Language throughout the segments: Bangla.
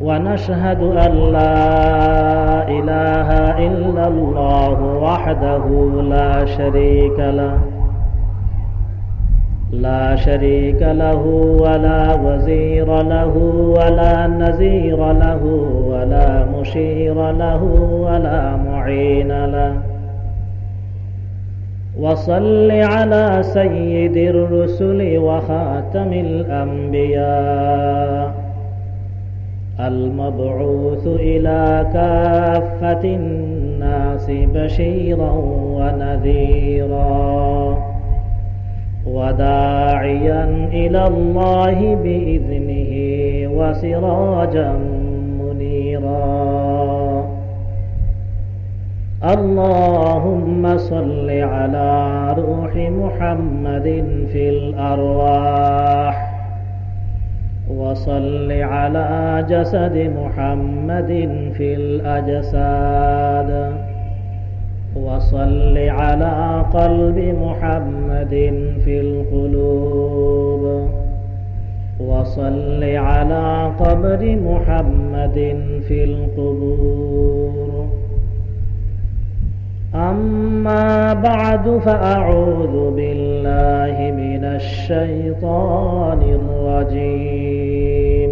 ونشهد أن لا إله إلا الله وحده لا شريك له. لا شريك له ولا وزير له ولا نزير له ولا مشير له ولا معين له. وصل على سيد الرسل وخاتم الأنبياء. المبعوث إلى كافة الناس بشيرا ونذيرا وداعيا إلى الله بإذنه وسراجا منيرا. اللهم صل على روح محمد في الأرواح. وصل على جسد محمد في الأجساد. وصل على قلب محمد في القلوب. وصل على قبر محمد في القبور. أما بعد فأعوذ بالله من الشيطان الرجيم.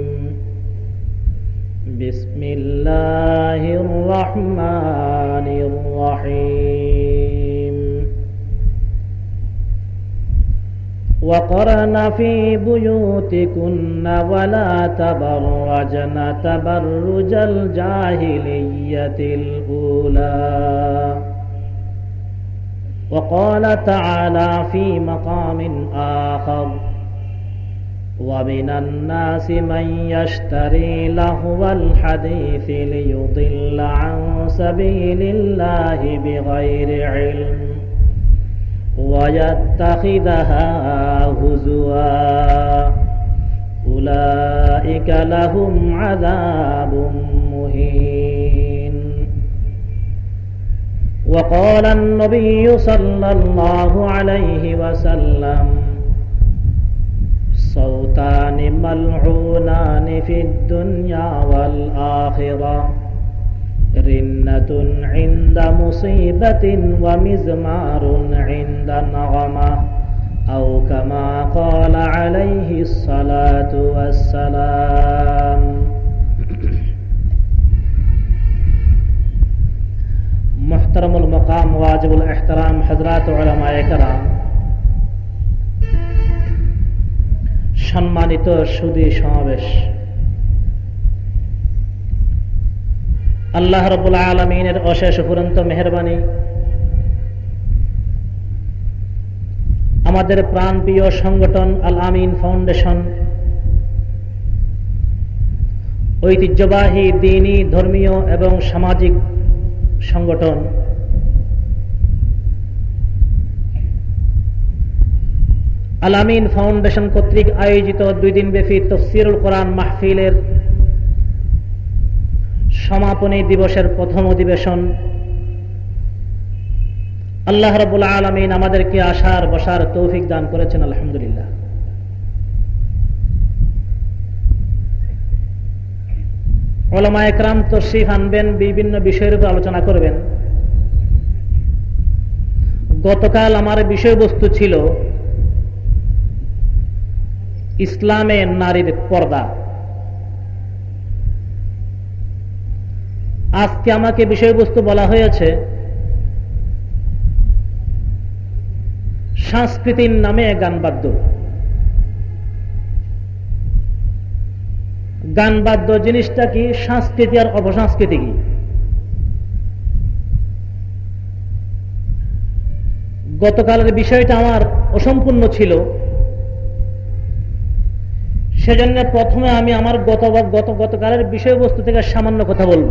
بسم الله الرحمن الرحيم. وقرن في بيوتكن ولا تبرجن تبرج الجاهلية الأولى. وقال تعالى في مقام آخر ومن الناس من يشتري لهو الحديث ليضل عن سبيل الله بغير علم ويتخذها هزوا. أولئك لهم عذاب مهين. وقال النبي صلى الله عليه وسلم صوتان ملعونان في الدنيا والآخرة رنة عند مصيبة ومزمار عند نغمة أو كما قال عليه الصلاة والسلام. মোহতরমুল মকাম ওয়াজিবুল এহতরাম হজরত ওলামায়াম সম্মানিত সুদী সমাবেশ। আল্লাহ রবুল আলমিনের অশেষ উপরন্ত মেহরবানি। আমাদের প্রাণপ্রিয় সংগঠন আল আমিন ফাউন্ডেশন। ঐতিহ্যবাহী, দিনী, ধর্মীয় এবং সামাজিক সংগঠন। আলামিন ফাউন্ডেশন কর্তৃক আয়োজিত দুই দিন ব্যাপী তফসিরুল কোরআন মাহফিলের সমাপনী দিবসের প্রথম অধিবেশন। আল্লাহ রবুল আলমিন আমাদেরকে আসার বসার তৌফিক দান করেছেন, আলহামদুলিল্লাহ। ওলামা একরাম তশরিফ আনবেন, বিভিন্ন বিষয়ের উপর আলোচনা করবেন। গতকাল আমার বিষয়বস্তু ছিল ইসলামে নারীর পর্দা। আজকে আমাকে বিষয়বস্তু বলা হয়েছে সংস্কৃতির নামে গান বাদ্য। গান বাদ্য জিনিসটা কি? সংস্কৃতি আর অপসংস্কৃতি কি? গতকালের বিষয়টা আমার অসম্পূর্ণ ছিল। সেজন্য প্রথমে আমি আমার গত গত, গতকালের বিষয়বস্তু থেকে সামান্য কথা বলব।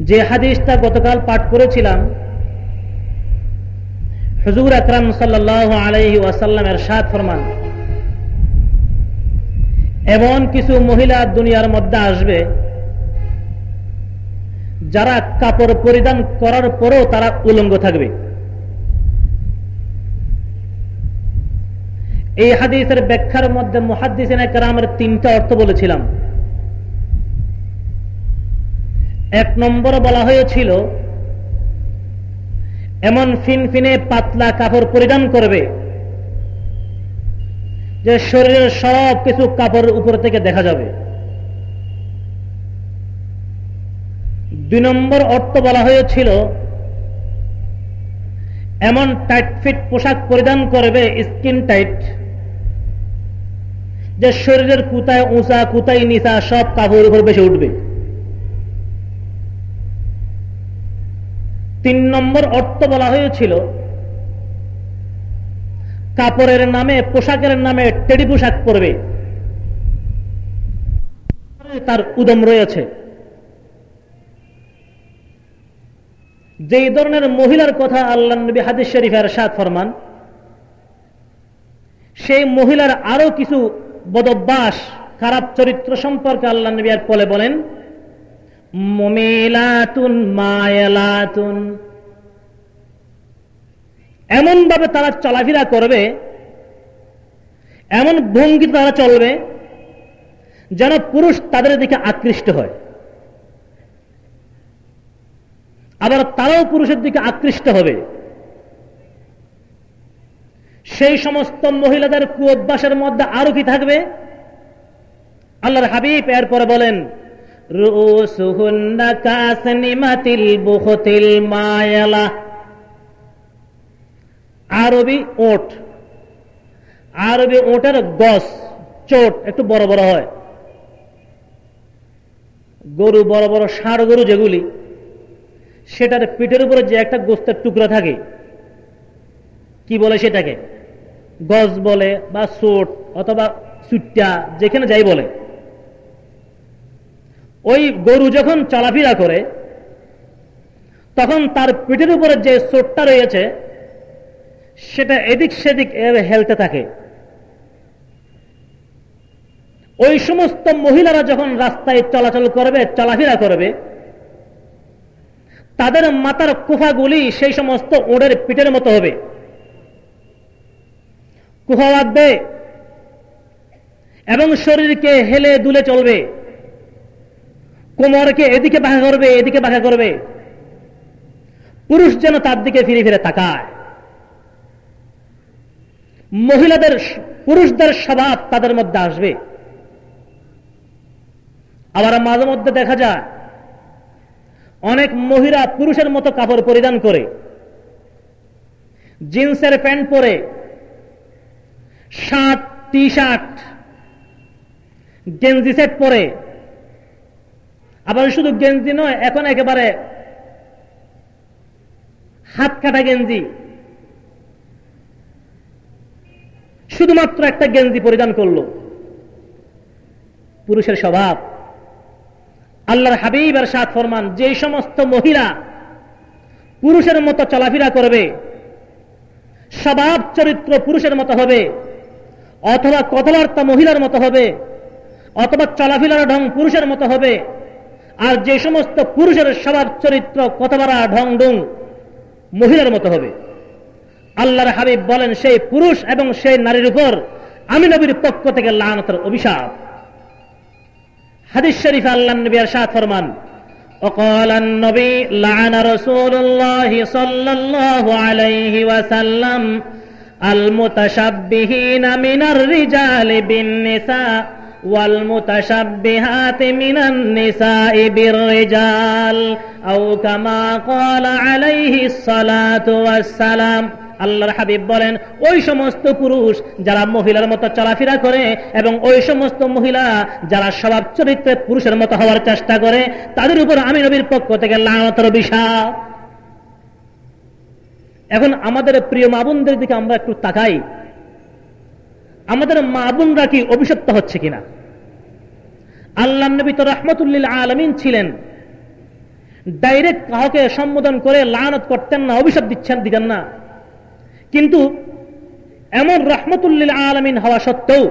যে হাদিসটা গতকাল পাঠ করেছিলাম, হজুর আকরাম সাল্লাহ আলাইহি ওয়াসাল্লামের সাত ফরমান। এমন কিছু মহিলা দুনিয়ার মধ্যে আসবে, যারা কাপড় পরিধান করার পরেও তারা উলঙ্গ থাকবে। এই হাদিসের ব্যাখ্যার মধ্যে মহাদিসিন একরামের তিনটা অর্থ বলেছিলাম। এক নম্বর বলা হয়েছিল, এমন ফিনফিনে পাতলা কাপড় পরিধান করবে যে শরীরের সব কিছু কাপড়ের উপর থেকে দেখা যাবে। দুই নম্বর অর্থ বলা হয়েছিল, এমন টাইট ফিট পোশাক পরিধান করবে স্কিন টাইট যে শরীরের কুতায় উঁচা কুতাই নিচা সব কাপড়ের উপর বেশি উঠবে। তিন নম্বর অর্থ বলা হয়েছিল কাপড়ের নামে, পোশাকের নামে টেডি পোশাক পরবে। তার উদম রয়েছে। যেই ধরনের মহিলার কথা আল্লাহ নবী হাদিস শরীফের সাত ফরমান, সেই মহিলার আরও কিছু বদভ্যাস, খারাপ চরিত্র সম্পর্কে আল্লাহ নবী আর পলে বলেন, মমিলাতুন, মায়ালাতুন এমন ভাবে তারা চলাফেরা করবে, এমন ভঙ্গি তারা চলবে, যেন পুরুষ তাদের দিকে আকৃষ্ট হয়। আবার তারাও পুরুষের দিকে আকৃষ্ট হবে। সেই সমস্ত মহিলাদের কুঅভ্যাসের মধ্যে আরও কি থাকবে? আল্লাহর হাবিব এরপরে বলেন আরবি ওট। আরবি ওটের গস চোট একটু বড় বড় হয়। গরু, বড় বড় ষাঁড় গরু যেগুলি, সেটার পিঠের উপরে যে একটা গোস্তের টুকরা থাকে, কি বলে সেটাকে? গজ বলে বা সোট অথবা সুট্টা যেখানে যাই বলে। ওই গরু যখন চলাফেরা করে, তখন তার পিঠের উপরে যে সোটটা রয়েছে সেটা এদিক সেদিক এভাবে হেলতে থাকে। ওই সমস্ত মহিলারা যখন রাস্তায় চলাচল করবে, চলাফেরা করবে, তাদের মাথার কুফাগুলি সেই সমস্ত ওড়ের পিঠের মতো হবে। কুফা বাঁধবে এবং শরীরকে হেলে দুলে চলবে। কোমরকে এদিকে বাঁকা করবে, এদিকে বাঁকা করবে। পুরুষ যেন তার দিকে ফিরে ফিরে তাকায়। মহিলাদের, পুরুষদের স্বভাব তাদের মধ্যে আসবে। আবার মাঝে মধ্যে দেখা যায়, অনেক মহিলা পুরুষের মতো কাপড় পরিধান করে, জিন্সের প্যান্ট পরে, শার্ট টি শার্ট গেঞ্জি সেট পরে। আবার শুধু গেঞ্জি নয়, এখন একেবারে হাত কাটা গেঞ্জি শুধুমাত্র একটা গেঞ্জি পরিধান করল। পুরুষের স্বভাব। আল্লাহর হাবিব আর সাত ফরমান, যে সমস্ত মহিলা পুরুষের মতো চলাফেরা করবে, স্বভাব চরিত্র পুরুষের মতো হবে, অথবা কথাবার্তা মহিলার মতো হবে, অথবা চলাফেরার ঢং পুরুষের মতো হবে, আর যে সমস্ত পুরুষের স্বভাব চরিত্র কথাবারা ঢং ডুং মহিলার মতো হবে। আল্লাহর হাবিব বলেন সেই পুরুষ এবং সেই নারীর উপর আমি নবীর পক্ষ থেকে লানতের অভিশাপ হাদিস শরীফ আল্লাহ নবী সাত ফরমান وقال النبي لعن رسول الله صلى الله عليه وسلم المتشبهين من الرجال بالنساء والمتشبهات من النساء بالرجال أو كما قال عليه الصلاة والسلام আল্লাহর হাবিব বলেন, ওই সমস্ত পুরুষ যারা মহিলার মতো চলাফেরা করে এবং ওই সমস্ত মহিলা যারা স্বভাব চরিত্রে পুরুষের মতো হওয়ার চেষ্টা করে, তাদের উপর আমি নবীর পক্ষ থেকে লানতর বিষাপ এখন আমাদের প্রিয় মাবুনদের দিকে আমরা একটু তাকাই। আমাদের মা বোনরা কি অভিশপ্ত হচ্ছে কিনা? আল্লাহ নবী তো রহমতুল্লিল আলমিন ছিলেন। ডাইরেক্ট কাউকে সম্বোধন করে লানত করতেন না, অভিশাপ দিচ্ছেন দিতেন না। কিন্তু এমন রহমতুল্লিল আলমিন হওয়া সত্ত্বেও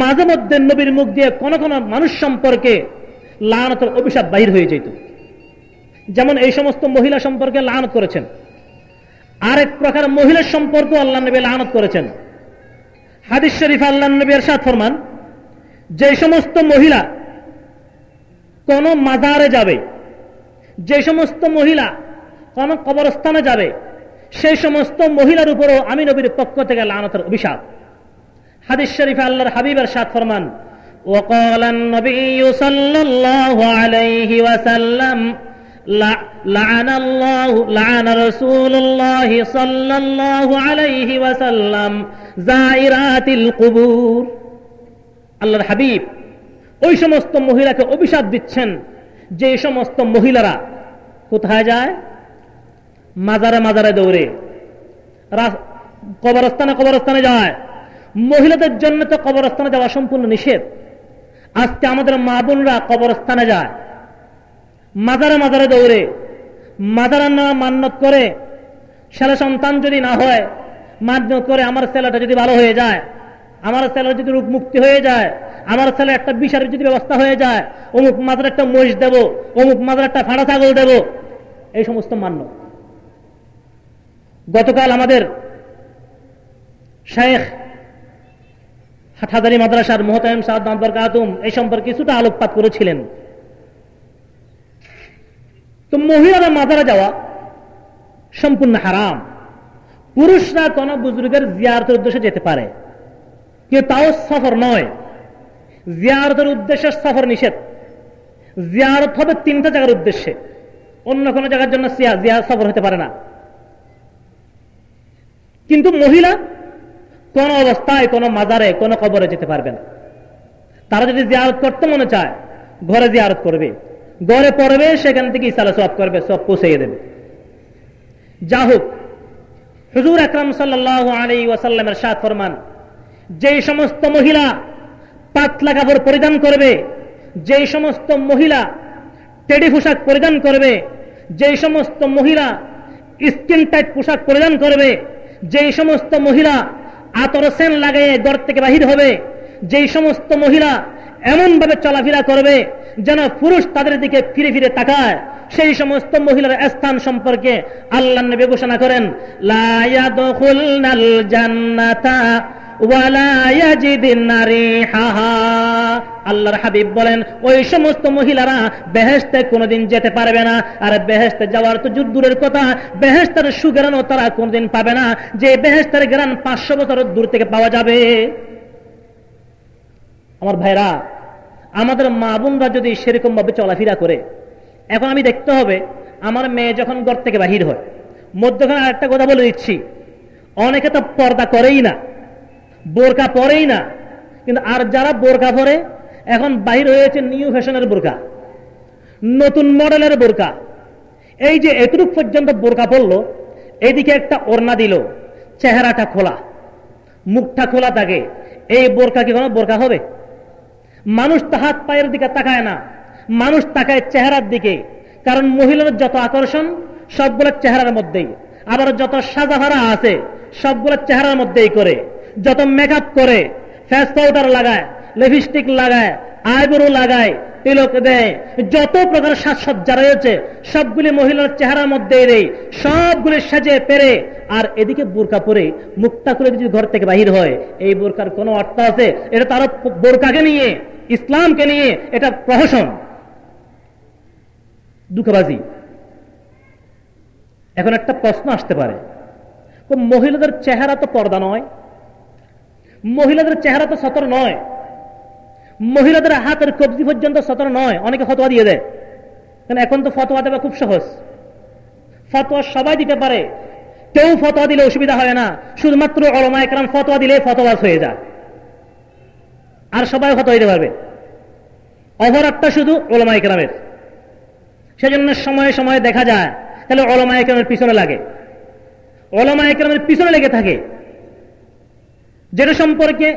মাঝে মধ্যে নবীর মুখ দিয়ে কোন কোন মানুষ সম্পর্কে লানতের অভিশাপ বাহির হয়ে যেত। যেমন এই সমস্ত মহিলা সম্পর্কে লানত করেছেন। আরেক প্রকার মহিলার সম্পর্ক আল্লাহ নবী লানত করেছেন। হাদিস শরীফ আল্লাহ নবী এরশাদ ফরমান, যে সমস্ত মহিলা কোন মাজারে যাবে, যে সমস্ত মহিলা কোন কবরস্থানে যাবে সেই সমস্ত মহিলার উপরও আমি নবীর পক্ষ থেকে লানতের অভিশাপ হাদিস শরীফে আল্লাহর হাবিবের সাত ফরমান وقال النبي صلى الله عليه وسلم لعن الله لعن رسول الله صلى الله عليه وسلم زائرات القبور আল্লাহর হাবিব ওই সমস্ত মহিলাকে অভিশাপ দিচ্ছেন যে সমস্ত মহিলারা কোথায় যায় মাজারে মাজারে দৌড়ে। কবরস্থানে কবরস্থানে যায়। মহিলাদের জন্য তো কবরস্থানে যাওয়া সম্পূর্ণ নিষেধ। আজকে আমাদের মা বোনরা কবরস্থানে যায়। মাজারে মাজারে দৌড়ে। মাজারের নামা মান্যত করে, ছেলে সন্তান যদি না হয় মান্যত করে আমার ছেলেটা যদি ভালো হয়ে যায়, আমার ছেলের যদি রূপ মুক্তি হয়ে যায়, আমার ছেলে একটা বিষারের যদি ব্যবস্থা হয়ে যায়, অমুক মাজার একটা মহিষ দেব, অমুক মাজার একটা ফাড়া ছাগল দেব, এই সমস্ত মান্য গতকাল আমাদের শেখ হাটহাজারি মাদ্রাসার মোহতাম সাদ কাতুম এই সম্পর্কে কিছুটা আলোকপাত করেছিলেন। তো মহিলারা মাজারে যাওয়া সম্পূর্ণ হারাম। পুরুষরা কোন বুজুর্গের জিয়ারতের উদ্দেশ্যে যেতে পারে। কিন্তু তাও সফর নয়। জিয়ারতের উদ্দেশ্যে সফর নিষেধ। জিয়ারত হবে তিনটা জায়গার উদ্দেশ্যে। অন্য কোনো জায়গার জন্য জিয়ার সফর হতে পারে না। কিন্তু মহিলা কোন অবস্থায়, কোন মাজারে, কোন কবরে যেতে পারবে না। তারা যদি জিয়ারত করতে মনে চায়, ঘরে জিয়ারত করবে। ঘরে পড়বে, সেখান থেকে ইসালা সব করবে সব পৌঁছাইয়ে দেবে। যা হোক, হুজুর আকরাম সাল্লাহ আলী ওয়াসাল্লামের সাত ফরমান যে সমস্ত মহিলা পাতলা কাপড় পরিধান করবে যে সমস্ত মহিলা টেডি পোশাক পরিধান করবে যে সমস্ত মহিলা স্কিন টাইট পোশাক পরিধান করবে যে সমস্ত মহিলা আতর সেন লাগাইয়ে ঘর থেকে বাহির হবে, যেই সমস্ত মহিলা এমনভাবে চলাফেরা করবে যেন পুরুষ তাদের দিকে ফিরে ফিরে তাকায়, সেই সমস্ত মহিলার স্থান সম্পর্কে আল্লাহ নবী ঘোষণা করেন জান্নাতা আল্লাহর হাবিব বলেন, ওই সমস্ত মহিলারা বেহেস্তে কোনোদিন যেতে পারবে না। আর বেহেস্তে যাওয়ার তো দূরের কথা। বেহেস্তের সুগ্রানও তারা কোনোদিন পাবে না। যে বেহেস্তের গ্রান পাঁচশো বছর দূর থেকে পাওয়া যাবে। আমার ভাইরা, আমাদের মা বোনরা যদি সেরকম ভাবে চলাফেরা করে, এখন আমি দেখতে হবে, আমার মেয়ে যখন ঘর থেকে বাহির হয়, মধ্যখানে আরেকটা কথা বলে দিচ্ছি, অনেকে তো পর্দা করেই না। বোরকা পরেই না। কিন্তু আর যারা বোরকা পরে, এখন বাহির হয়েছে নিউ ফ্যাশনের বোরকা নতুন মডেলের বোরকা এই যে এতটুক পর্যন্ত বোরকা পড়ল এদিকে একটা ওড়না দিল, চেহারাটা খোলা, মুখটা খোলা থাকে, এই বোরকা কি কোনো বোরকা হবে? মানুষ তো হাত পায়ের দিকে তাকায় না, মানুষ তাকায় চেহারার দিকে, কারণ মহিলার যত আকর্ষণ, সবগুলো চেহারার মধ্যেই, আবার যত সাজাভারা আছে, সবগুলো চেহারার মধ্যেই করে। যত মেকআপ করে ফেস পাউডার লাগায় লিপস্টিক লাগায় আইব্রো লাগায়, তিলক দেয়, যত প্রকার সাজসজ্জা রয়েছে, সবগুলি মহিলার চেহারার মধ্যে দেয়, সবগুলি সাজে পেরে, আর এদিকে বোরকা পরে মুক্তা করে যদি ঘর থেকে বাহির হয়, এই বোরকার কোনো অর্থ আছে? এটা তার বোরকাকে নিয়ে, ইসলামকে নিয়ে, এটা প্রহসন। দুঃখবাজি। এখন একটা প্রশ্ন আসতে পারে। মহিলাদের চেহারা তো পর্দা নয় মহিলাদের চেহারা তো সতর নয়। মহিলাদের হাতের কবজি পর্যন্ত সতর নয়। অনেকে ফতোয়া দিয়ে দেয়। কারণ এখন তো ফতোয়া দেওয়া খুব সহজ। ফতোয়া সবাই দিতে পারে। কেউ ফতোয়া দিলে অসুবিধা হয় না। শুধুমাত্র অলমা একরাম ফতোয়া দিলে ফতোয়াস হয়ে যায়। আর সবাই ফতোয়া দিতে পারবে। অপরাধটা শুধু ওলমা একরামের সেজন্য সময়ে সময়ে দেখা যায়। তাহলে অলমা একরামের পিছনে লাগে। অলমা একরামের পিছনে লেগে থাকে। যেটা সম্পর্কে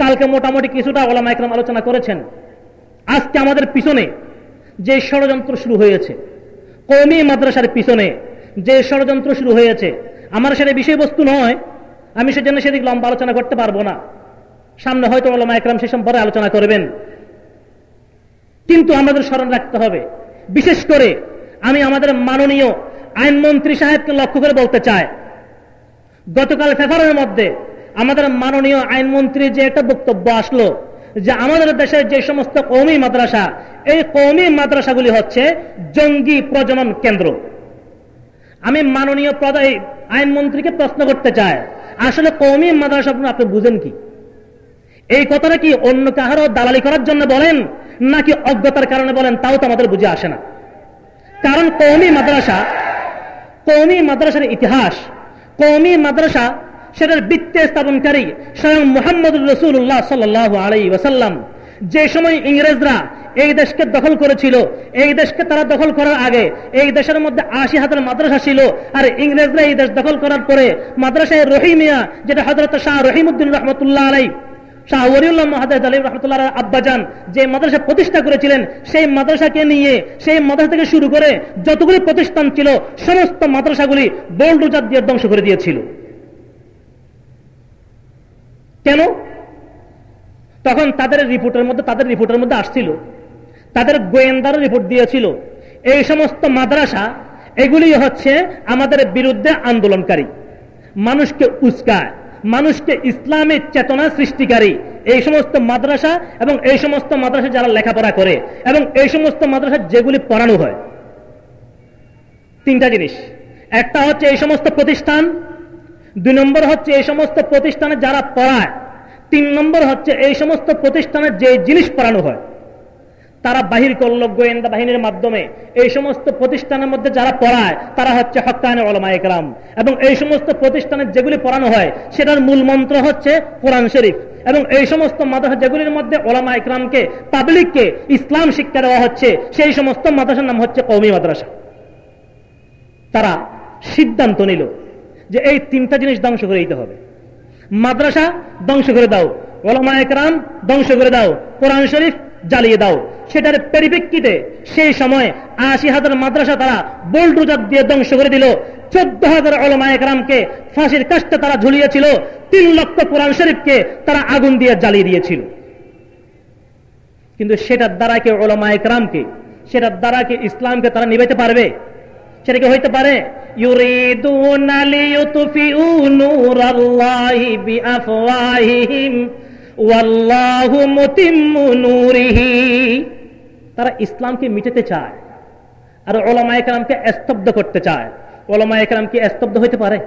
কালকে মোটামুটি কিছুটা ওলামা একরাম আলোচনা করেছেন, আজকে আমাদের পিছনে যে ষড়যন্ত্র শুরু হয়েছে কৌমি মাদ্রাসার পিছনে যে ষড়যন্ত্র শুরু হয়েছে, আমার সেটা বিষয়বস্তু নয়, আমি সেজন্য সেদিক লম্বা আলোচনা করতে পারব না। সামনে হয়তো ওলামা একরাম সে সম্পর্কে আলোচনা করবেন। কিন্তু আমাদের স্মরণ রাখতে হবে, বিশেষ করে আমি আমাদের মাননীয় আইনমন্ত্রী সাহেবকে লক্ষ্য করে বলতে চাই, গতকাল ফেফারের মধ্যে আমাদের মাননীয় আইনমন্ত্রী যে একটা বক্তব্য আসলো যে আমাদের দেশের যে সমস্ত কৌমি মাদ্রাসা, এই কৌমি মাদ্রাসাগুলি হচ্ছে জঙ্গি প্রজনন কেন্দ্র। আমি মাননীয় প্রদায় আইনমন্ত্রীকে প্রশ্ন করতে চাই, আসলে কৌমি মাদ্রাসা আপনি বুঝেন কি? এই কথাটা কি অন্য কাহারও দালালি করার জন্য বলেন, নাকি অজ্ঞতার কারণে বলেন, তাও তো আমাদের বুঝে আসে না। কারণ কৌমি মাদ্রাসা কৌমি মাদ্রাসার ইতিহাস কৌমি মাদ্রাসা সেটার বৃত্তে স্থাপনকারী স্বয়ং মোহাম্মদ রসুল্লাহ সাল্লাহ আলাই ওসাল্লাম যে সময় ইংরেজরা এই দেশকে দখল করেছিল, এই দেশকে তারা দখল করার আগে এই দেশের মধ্যে আশি হাজার মাদ্রাসা ছিল, আর ইংরেজরা এই দেশ দখল করার পরে মাদ্রাসায় রহিমিয়া, যেটা হজরত শাহ রহিমুদ্দিন রহমতুল্লাহ আলাই শাহ ওরিউল্লাহ আলী রহমতুল্লাহ আব্বাজান যে মাদ্রাসা প্রতিষ্ঠা করেছিলেন, সেই মাদ্রাসাকে নিয়ে, সেই মাদ্রাসা থেকে শুরু করে যতগুলি প্রতিষ্ঠান ছিল, সমস্ত মাদ্রাসাগুলি বোল্ডুজাত দিয়ে ধ্বংস করে দিয়েছিল। কেন? তখন তাদের রিপোর্টের মধ্যে, তাদের রিপোর্টের মধ্যে আসছিল। তাদের গোয়েন্দার রিপোর্ট দিয়েছিল, এই সমস্ত মাদ্রাসা, এগুলি হচ্ছে আমাদের বিরুদ্ধে আন্দোলনকারী। মানুষকে উস্কায়, মানুষকে ইসলামের চেতনা সৃষ্টিকারী। এই সমস্ত মাদ্রাসা এবং এই সমস্ত মাদ্রাসা যারা লেখাপড়া করে এবং এই সমস্ত মাদ্রাসা যেগুলি পড়ানো হয়। তিনটা জিনিস। একটা হচ্ছে এই সমস্ত প্রতিষ্ঠান দুই নম্বর হচ্ছে এই সমস্ত প্রতিষ্ঠানে যারা পড়ায়, তিন নম্বর হচ্ছে এই সমস্ত প্রতিষ্ঠানে যে জিনিস পড়ানো হয়, তারা বাহির করল গোয়েন্দা বাহিনীর মাধ্যমে এই সমস্ত প্রতিষ্ঠানের মধ্যে যারা পড়ায়, তারা হচ্ছে হকানে ওলামা একরাম এবং এই সমস্ত প্রতিষ্ঠানে যেগুলি পড়ানো হয়, সেটার মূল মন্ত্র হচ্ছে কোরআন শরীফ। এবং এই সমস্ত মাদ্রাসা যেগুলির মধ্যে ওলামা একরামকে পাবলিককে ইসলাম শিক্ষা দেওয়া হচ্ছে, সেই সমস্ত মাদ্রাসার নাম হচ্ছে কৌমি মাদ্রাসা। তারা সিদ্ধান্ত নিল যে এই তিনটা জিনিস ধ্বংস করে দিতে হবে। মাদ্রাসা ধ্বংস করে দাও ওলামা একরাম ধ্বংস করে দাও, কোরআন শরীফ জ্বালিয়ে দাও। সেটার পরিপ্রেক্ষিতে সেই সময় আশি হাজার মাদ্রাসা তারা বোল্ডুজাত দিয়ে ধ্বংস করে দিল। চোদ্দ হাজার ওলামা একরামকে ফাঁসির কাজটা তারা ঝুলিয়েছিল। তিন লক্ষ কোরআন শরীফকে তারা আগুন দিয়ে জ্বালিয়ে দিয়েছিল। কিন্তু সেটার দ্বারা কে ওলামা একরামকে সেটার দ্বারা কি ইসলামকে তারা নিবাইতে পারবে? সেটা কি হইতে পারে? তারা ইসলামকে মিটাতে চায় আর ওলামা একরামকে স্তব্ধ করতে চায়। ওলামা একরাম কি স্তব্ধ হইতে পারে?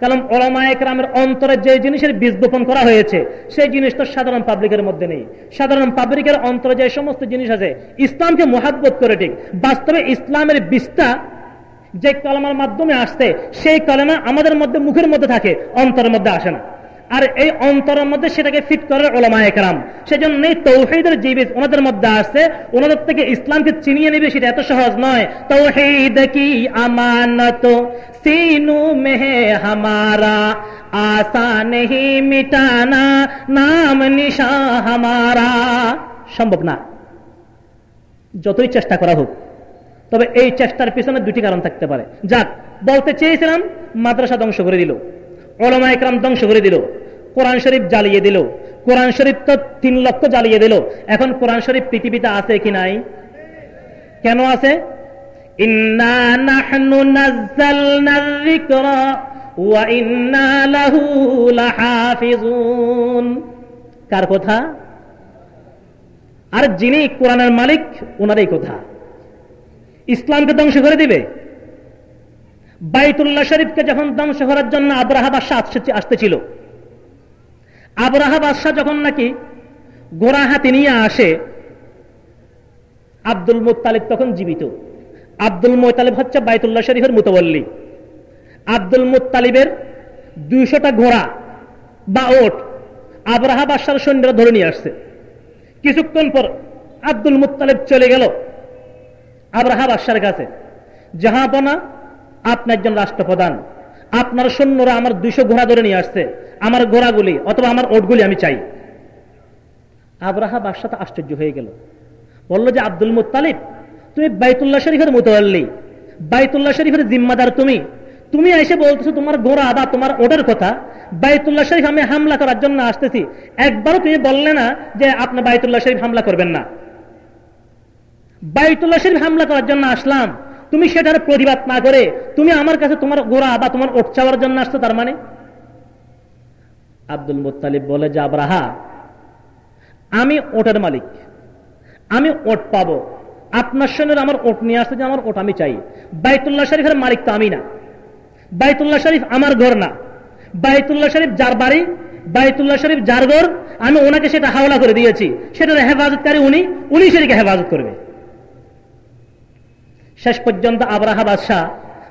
কারণ ওলামা একরামের অন্তরে যে জিনিসের বীজ বপন করা হয়েছে, সেই জিনিস তো সাধারণ পাবলিকের মধ্যে নেই। সাধারণ পাবলিকের অন্তরে যে সমস্ত জিনিস আছে, ইসলামকে মহাব্বত করে ঠিক। বাস্তবে ইসলামের বীজটা যে কলমার মাধ্যমে আসছে, সেই কলমা আমাদের মধ্যে মুখের মধ্যে থাকে, অন্তরের মধ্যে আসে না। আর এই অন্তরের মধ্যে সেটাকে ফিট করে ওলামা একরাম সেজন্য তৌহিদের বীজ ওনাদের মধ্যে আসছে, ওনাদের থেকে ইসলামকে চিনিয়ে নেবে সেটা এত সহজ নয়। তৌহিদ কি আমানত? সিনু মেহে হামারা আশা নেহি মিটানা, নাম নিশা হামারা। সম্ভব না। যতই চেষ্টা করা হোক তবে এই চেষ্টার পিছনে দুটি কারণ থাকতে পারে। যাক, বলতে চেয়েছিলাম, মাদ্রাসা ধ্বংস করে দিল। ওলামা একরাম ধ্বংস করে দিল। কোরআন শরীফ জ্বালিয়ে দিল। কোরআন শরীফ তো তিন লক্ষ জ্বালিয়ে দিল। এখন কোরআন শরীফ পৃথিবীতে আছে কি নাই? কেন আছে? কার কথা? আর যিনি কোরআনের মালিক ওনার এই কথা। ইসলামকে ধ্বংস করে দিবে। বাইতুল্লাহ শরীফকে যখন ধ্বংস করার জন্য আবরাহা বাদশাহ আসতেছিল। আবরাহা বাদশাহ যখন নাকি গোড়া হাতে নিয়ে আসে, আব্দুল মুতালিব তখন জীবিত। আব্দুল মোতালিব হচ্ছে বাইতুল্লাহ শরীফের মুতবল্লী। আব্দুল মুতালিবের দুইশোটা ঘোড়া বা ওট আবরাহা বাদশার সৈন্যরা ধরে নিয়ে আসছে। কিছুক্ষণ পর আব্দুল মুতালিব চলে গেল। আবরাহা বাদশার কাছে জাহাপনা আপনি একজন রাষ্ট্রপ্রধান। আপনার সৈন্যরা আমার দুইশো ঘোড়া ধরে নিয়ে আসছে। আমার ঘোড়াগুলি অথবা আমার ওটগুলি আমি চাই। আবরাহা বাদশাহ আশ্চর্য হয়ে গেল। বলল যে, আব্দুল মুতালিব তুমি বাইতুল্লাহ শরীফের মোতাল্লি বাইতুল্লাহ শরীফের জিম্মাদার তুমি। তুমি এসে বলতেছো তোমার গোড়া বা তোমার ওটার কথা। বাইতুল্লাহ শরীফ আমি হামলা করার জন্য আসতেছি। একবারও তুমি বললে না যে, আপনি বাইতুল্লাহ শরীফ হামলা করবেন না। বাইতুল্লাহ হামলা করার জন্য আসলাম। তুমি সেটার প্রতিবাদ না করে তুমি আমার কাছে তোমার গোড়া বা তোমার ওট চাওয়ার জন্য আসতো তার মানে? আব্দুল মুতালিব বলে, যে আবরাহা, আমি ওটের মালিক। আমি ওট পাবো। আপনার সঙ্গে আমার ওট নিয়ে আসতে যে আমার ওট আমি চাই। বাইতুল্লাহ শরীফের মালিক তো আমি না। বাইতুল্লাহ শরীফ আমার ঘর না। বাইতুল্লাহ শরীফ যার বাড়ি, বাইতুল্লাহ শরীফ যার ঘর, আমি ওনাকে সেটা হাওলা করে দিয়েছি। সেটার হেফাজতকারী উনি উনি সেটাকে হেফাজত করবে। শেষ পর্যন্ত আবরাহা বাদশাহ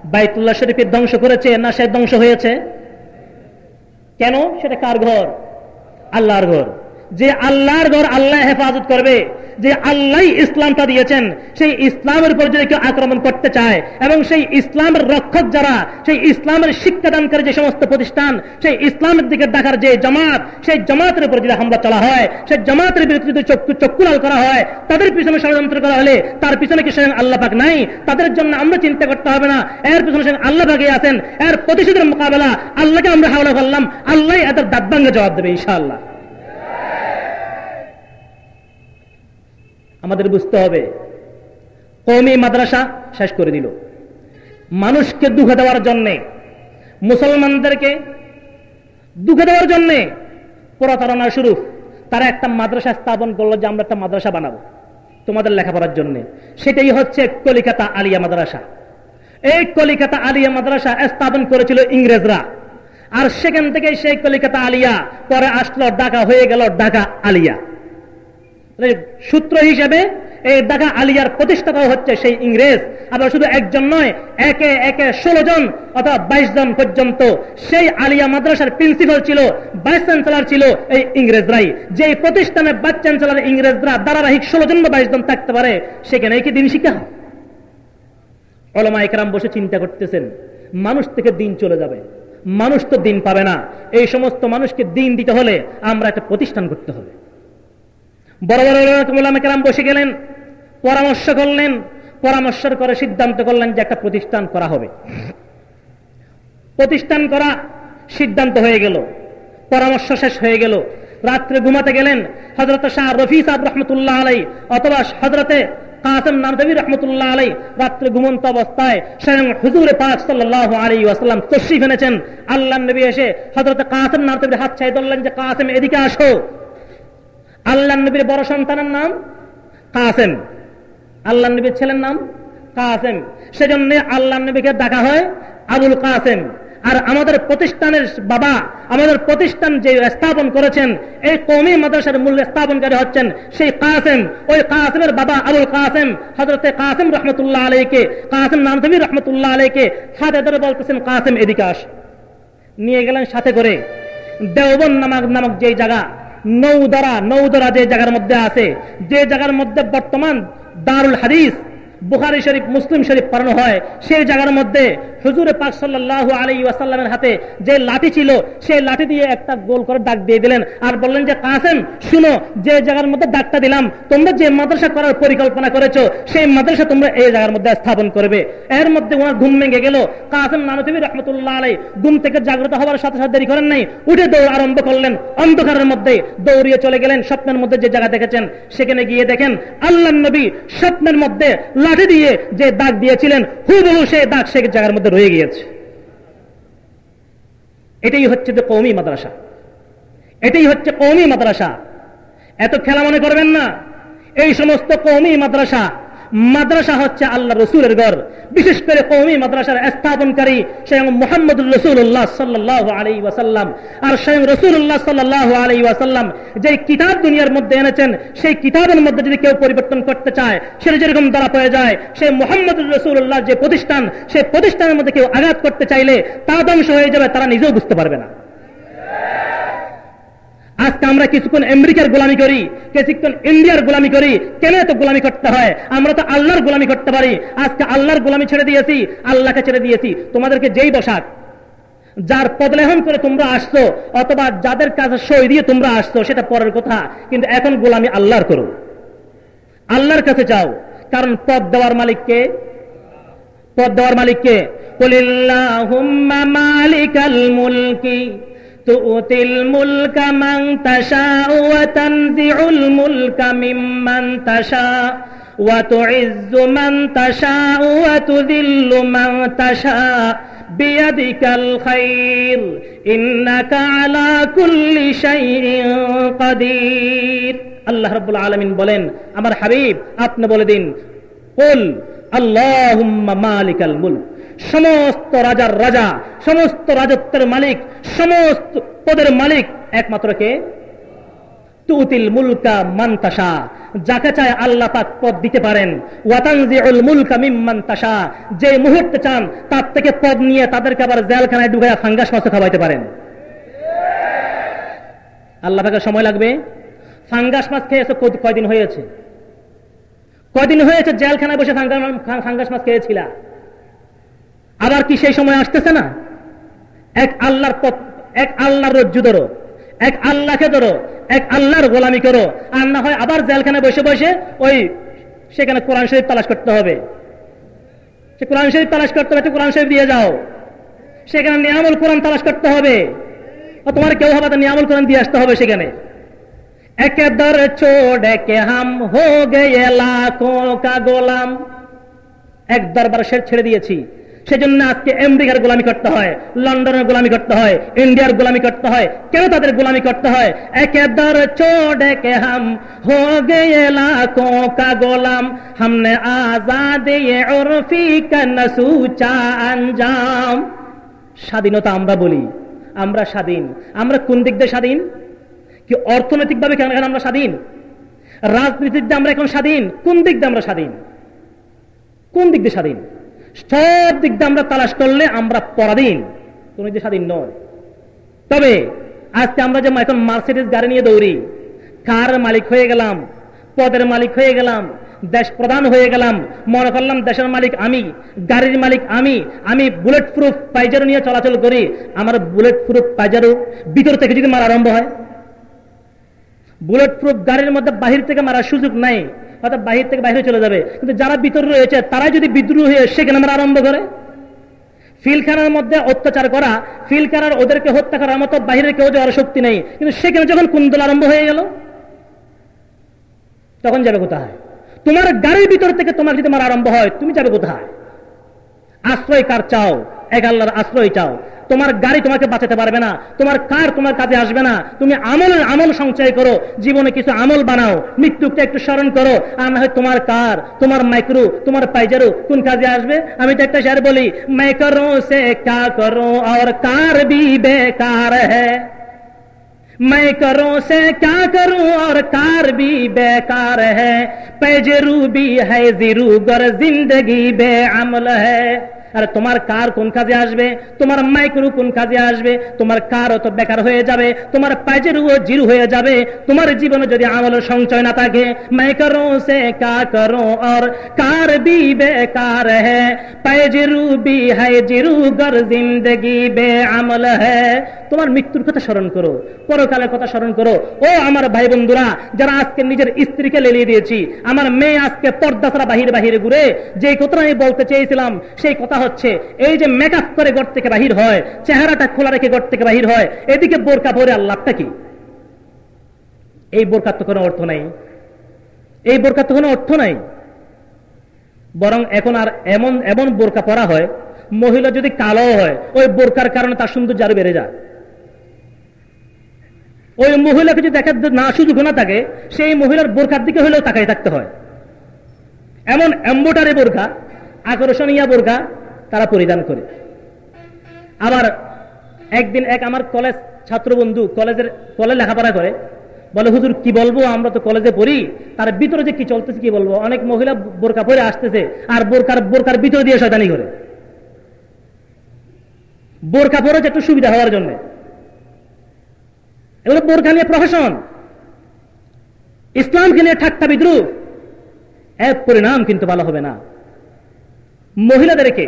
বাইতুল্লাহ শরীফের ধ্বংস করেছে না সে ধ্বংস হয়েছে? কেন? সেটা কার ঘর? আল্লাহর ঘর। যে আল্লাহর ঘর আল্লাহ হেফাজত করবে, যে আল্লাহ ইসলামটা দিয়েছেন, সেই ইসলামের উপর যদি কেউ আক্রমণ করতে চায় এবং সেই ইসলামের রক্ষক যারা, সেই ইসলামের শিক্ষাদানকারী যে সমস্ত প্রতিষ্ঠান, সেই ইসলামের দিকে ডাকার যে জামাত, সেই জামাতের উপর যদি হামলা চলা হয়, সেই জামাতের বিরুদ্ধে যদি চক্ষু চক্ষুলাল করা হয়, তাদের পিছনে ষড়যন্ত্র করা হলে তার পিছনে কি স্বয়ং আল্লাহ পাক নাই? তাদের জন্য আমরা চিন্তা করতে হবে না। এর পিছনে স্বয়ং আল্লাহ পাকে আছেন। এর প্রতিশোধের মোকাবেলা আল্লাহকে আমরা হাওলা করলাম। আল্লাহ এদের দাঁতবাঙ্গে জবাব দেবে, ইনশাআল্লাহ। আমাদের বুঝতে হবে। কৌমি মাদ্রাসা শেষ করে দিল। মানুষকে দুঃখ দেওয়ার জন্যে, মুসলমানদেরকে দুঃখ দেওয়ার জন্যে প্রতারণা শুরু তারা একটা মাদ্রাসা স্থাপন করল যে আমরা একটা মাদ্রাসা বানাবো তোমাদের লেখাপড়ার জন্য। সেটাই হচ্ছে কলিকাতা আলিয়া মাদ্রাসা। এই কলিকাতা আলিয়া মাদ্রাসা স্থাপন করেছিল ইংরেজরা। আর সেখান থেকে সেই কলিকাতা আলিয়া পরে আসলো ঢাকা, হয়ে গেল ঢাকা আলিয়া। সূত্র হিসেবে এই ঢাকা আলিয়ার প্রতিষ্ঠাতা হচ্ছে সেই ইংরেজ। আবার শুধু একজন নয়, একে একে ষোলো জন অথবা বাইশ জন পর্যন্ত সেই আলিয়া মাদ্রাসার প্রিন্সিপাল ছিল ভাইস চ্যান্সেলার ছিল এই ইংরেজরাই। যে প্রতিষ্ঠানে ভাইস চ্যান্সেলার ইংরেজরা ধারাবাহিক ষোলো জন বা বাইশ জন থাকতে পারে, সেখানে কি দিন শিক্ষা অলমা একরাম বসে চিন্তা করতেছেন, মানুষ থেকে দিন চলে যাবে, মানুষ তো দিন পাবে না। এই সমস্ত মানুষকে দিন দিতে হলে আমরা একটা প্রতিষ্ঠান করতে হবে। বড় বড় কেরাম বসে গেলেন, পরামর্শ করলেন পরামর্শ করে সিদ্ধান্ত করলেন যে একটা প্রতিষ্ঠান করা হবে। প্রতিষ্ঠান করা সিদ্ধান্ত হয়ে গেল, পরামর্শ শেষ হয়ে গেল। রাত্রে ঘুমাতে গেলেন হজরত শাহ রফি সাহ রহমতুল্লাহ আলাই অথবা হজরতে কাসেম নামদেবী রহমতুল্লাহ আলাই রাত্রে ঘুমন্ত অবস্থায় স্বয়ং হুজুরে পাক সাল্লাহ আলী ওয়াসাল্লাম তশ্রিফ এনেছেন। আল্লাহ নবী এসে হজরত কাসেম নামদেবীর হাত ছাই ধরলেন যে, কাসেম, এদিকে আসো। আল্লাহ নবীর বড় সন্তানের নাম কাসেম। আল্লাহ নবীর ছেলের নাম কাসেম। সেজন্য আল্লাহ নবীকে ডাকা হয় আবুল কাসেম। আর আমাদের প্রতিষ্ঠানের বাবা, আমাদের প্রতিষ্ঠান যে স্থাপন করেছেন, এই কমি মাদ্রাসার মূল্য স্থাপনকারী হচ্ছেন সেই কাসেম। ওই কাসেমের বাবা আবুল কাসেম হজরতে কাসেম রহমতুল্লাহ আলীকে কাসেম নামতবী রহমতুল্লাহ আলীকে হাতে ধরে বলতেছেন, কাসেম এদিকাস নিয়ে গেলেন সাথে করে। দেওবন নামক নামক যে জায়গা নৌদরা নৌদারা যে জায়গার মধ্যে আছে যে জায়গার মধ্যে বর্তমান দারুল হাদিস বুখারি শরীফ, মুসলিম শরীফ পড়ানো হয়। সেই জায়গার মধ্যে হুজুরে পাক সাল্লাহ আলী ওয়াসাল্লামের হাতে যে লাঠি ছিল, সেই লাঠি দিয়ে একটা গোল করে ডাক দিয়ে দিলেন। আর বললেন যে, কাসেম, শুনো, যে জায়গার মধ্যে ডাকটা দিলাম, তোমরা যে মাদ্রাসা করার পরিকল্পনা করেছ, সেই মাদ্রাসা তোমরা এই জায়গার মধ্যে স্থাপন করবে। এর মধ্যে ওনার ঘুম ভেঙে গেল। কাসেম নানতবী রহমতুল্লাহ আলাই ঘুম থেকে জাগ্রত হওয়ার সাথে সাথে দেরি করেন নাই, উঠে দৌড় আরম্ভ করলেন। অন্ধকারের মধ্যে দৌড়িয়ে চলে গেলেন স্বপ্নের মধ্যে যে জায়গা দেখেছেন, সেখানে গিয়ে দেখেন আল্লাহ নবী স্বপ্নের মধ্যে লাঠি দিয়ে যে দাগ দিয়েছিলেন, হুবহু সে দাগ সে জায়গার মধ্যে রয়ে গিয়েছে। এটাই হচ্ছে যে কৌমি মাদ্রাসা। এটাই হচ্ছে কৌমি মাদ্রাসা। এত খেলা মনে করবেন না, এই সমস্ত কৌমি মাদ্রাসা মাদ্রাসা হচ্ছে আল্লাহ রসুলের ঘর। বিশেষ করে কৌমি মাদ্রাসার স্থাপনকারী স্বয়ং মোহাম্মদ রসুল্লাহ সাল্লাহ আলী ওয়াসাল্লাম। আর স্বয়ং রসুল্লাহ সাল্লাহ আলী ওয়াসাল্লাম যে কিতাব দুনিয়ার মধ্যে এনেছেন, সেই কিতাবের মধ্যে যদি কেউ পরিবর্তন করতে চায় সেটা যেরকম দ্বারা পড়ে যায় সেই মোহাম্মদ রসুল্লাহ যে প্রতিষ্ঠান সেই প্রতিষ্ঠানের মধ্যে কেউ আঘাত করতে চাইলে তা ধ্বংস হয়ে যাবে, তারা নিজেও বুঝতে পারবে না। আজকে আমরা কিছুক্ষণ আমেরিকার গোলামি করি, কিছুক্ষণ ইন্ডিয়ার গোলামি করি, কেন এত গোলামি করতে হয়? আমরা তো আল্লাহর গোলামি করতে পারি। আজকে আল্লাহর গোলামি ছেড়ে দিয়েছি, আল্লাহকে ছেড়ে দিয়েছি। তোমাদেরকে যেই বসাক, যার পদলেহন করে তোমরা আসছো, অথবা যাদের কাছে সই দিয়ে তোমরা আসছো, সেটা পরের কথা। কিন্তু এখন গোলামি আল্লাহর করো আল্লাহর কাছে যাও। কারণ পদ দেওয়ার মালিককে পদ দেওয়ার মালিককে মালিকাল মুলকি। تؤتي الملك من تشاء وتنزع الملك ممن تشاء وتعز من تشاء وتذل من تشاء بيدك الخير إنك على كل شيء قدير আল্লাহ রব্বুল আলমিন বলেন আমার হাবিব আপনি বলে দিন কুল আল্লাহুম্মা মালিকাল মুলক সমস্ত রাজার রাজা, সমস্ত রাজত্বের মালিক, সমস্ত পদের মালিক একমাত্র কে? তুতিল মুলকা মান্তাসা যাকে চায় আল্লাহ পাক পদ দিতে পারেন। ওয়াতানজিউল মুলকা মিম্মান তাসা যে মুহূর্তে চান তার থেকে পদ নিয়ে তাদেরকে আবার জেলখানায় ঢুকাইয়া ফাঙ্গাস মাছ খাওয়াইতে পারেন। আল্লাহ পাকের সময় লাগবে? ফাঙ্গাস মাছ খেয়েছে কয়দিন হয়েছে? কয়দিন হয়েছে জেলখানায় বসে ফাঙ্গাস মাছ খেয়েছিলা? আবার কি সেই সময় আসতেছে না? এক আল্লাহর এক আল্লাহর রজ্জু ধরো, এক আল্লাহকে ধরো, এক আল্লাহর গোলামি করো, আর না হয় আবার জেলখানে বসে বসে ওই সেখানে কোরআন শরীফ তালাশ করতে হবে। সে কোরআন শরীফ তালাশ করতে হবে কোরআন শরীফ দিয়ে যাও। সেখানে নিয়ামল কোরআন তালাশ করতে হবে। তোমার কেউ হবে নিয়ামল কোরআন দিয়ে আসতে হবে সেখানে। একে দর ছোড় হাম হো গে কা গোলাম। এক দরবার ছেড়ে দিয়েছি। সেজন্য আজকে আমেরিকার গোলামি করতে হয়, লন্ডনের গোলামি করতে হয়, ইন্ডিয়ার গোলামি করতে হয়, কেন তাদের গোলামি করতে হয়? একে দর চোড়ে কে হাম, হো গে লাখো কা গোলাম, হামনে আজাদে ওরফি কনসুচা আঞ্জাম স্বাধীনতা আমরা বলি, আমরা স্বাধীন। আমরা কোন দিক দিয়ে স্বাধীন? কি অর্থনৈতিকভাবে কেন আমরা স্বাধীন? রাজনীতির দিয়ে আমরা এখন স্বাধীন। কোন দিক দিয়ে আমরা স্বাধীন? কোন দিক দিয়ে স্বাধীন? সব দিক দিয়ে আমরা তালাশ করলে আমরা পরাধীন। কোন দিক স্বাধীন নয়। তবে আজকে আমরা যে এখন মার্সিডিস গাড়ি নিয়ে দৌড়ি, কার মালিক হয়ে গেলাম, পদের মালিক হয়ে গেলাম, দেশ প্রধান হয়ে গেলাম, মনে করলাম দেশের মালিক আমি, গাড়ির মালিক আমি আমি বুলেট প্রুফ পাইজারো নিয়ে চলাচল করি, আমার বুলেট প্রুফ পাইজারো ভিতর থেকে যদি মারা আরম্ভ হয়। বুলেট প্রুফ গাড়ির মধ্যে বাহির থেকে মারার সুযোগ নাই। অর্থাৎ বাহির থেকে বাইরে চলে যাবে। কিন্তু যারা ভিতর রয়েছে তারা যদি বিদ্রোহ সেখানে মারা আরম্ভ করে। ফিলখানার মধ্যে অত্যাচার করা, ফিলখানার ওদেরকে হত্যা করার মতো বাহিরের কেউ যাওয়ার শক্তি নেই। কিন্তু সেখানে যখন কুন্দল আরম্ভ হয়ে গেল, তখন যাবে কোথায়? তোমার গাড়ির ভিতর থেকে তোমার যদি মারা আরম্ভ হয়, তুমি যাবে কোথায়? আশ্রয় কার চাও? এক আল্লাহর আশ্রয় চাও। তোমার গাড়ি তোমাকে বাঁচাতে পারবে না তোমার কার তোমার কাজে আসবে না তুমি আমল আমল সঞ্চয় করো জীবনে কিছু আমল বানাও মৃত্যুকে একটু স্মরণ করো আর না হয় তোমার কার তোমার মাইক্রো তোমার পাইজারু কোন কাজে আসবে আমি তো একটা শেয়ার বলি মাইক্রো সে কা করো আর কার বি বেকার হ্যাঁ मैं करूं से क्या करूं और कार भी बेकार है पैजरू भी है जीरू गर जिंदगी बेअमल है আরে তোমার কার কোন কাজে আসবে? তোমার মাইক্রো কোন কাজে আসবে? তোমার কার অত বেকার হয়ে যাবে? তোমার পাইজের ও জিরু হয়ে যাবে? তোমার জীবনে যদি আমল সঞ্চয় না থাকে মাইকারো সে কা করো, আর কার বি বেকার হে? পাইজেরু বি হাই জিরু, গর জিন্দগি বে আমল হে। তোমার মৃত্যুর কথা স্মরণ করো, পরকালের কথা স্মরণ করো। ও আমার ভাই বন্ধুরা যারা আজকে নিজের স্ত্রীকে লেলিয়ে দিয়েছি, আমার মেয়ে আজকে পর্দা ছাড়া বাহির বাহিরে ঘুরে, যে কথা আমি বলতে চেয়েছিলাম, সেই কথা হচ্ছে, এই যে মেকআপ করে গড় থেকে বাহির হয়, চেহারাটা খোলা রেখে গড় থেকে বাহির হয়, এদিকে বোরকা পরে আল্লাহটা কি? এই বোরকার তো কোনো অর্থ নাই। এই বোরকার তো কোনো অর্থ নাই। বরং এখন আর এমন এমন বোরকা পরা হয়, মহিলা যদি কালো হয়, ওই বোরকার কারণে তার সৌন্দর্য আরও বেড়ে যায়। ওই মহিলাকে যদি দেখা না সুযোগ না থাকে, সেই মহিলার বোরকার দিকে হলেও তাকাই থাকতে হয়। এমন এম্বোটারি বোরকা, আকর্ষণীয় বোরকা তারা পরিধান করে। আবার একদিন এক আমার কলেজ ছাত্র বন্ধু কলেজের কলেজ লেখাপড়া করে, বলে, হুজুর, কি বলব? আমরা তো কলেজে পড়ি। তার ভিতরে যে কি চলতেছে কি বলব? অনেক মহিলা বোরকা পরে আসতেছে আর বোরকার বোরকার ভিতরে দিয়ে শয়তানি করে। বোরকা পরেছে একটু সুবিধা হওয়ার জন্য। এগুলো বোরকা নিয়ে প্রফেশন ইসলামকে নিয়ে ঠাট্টা বিদ্রুপ। এক পরিণাম কিন্তু ভালো হবে না। মহিলাদেরকে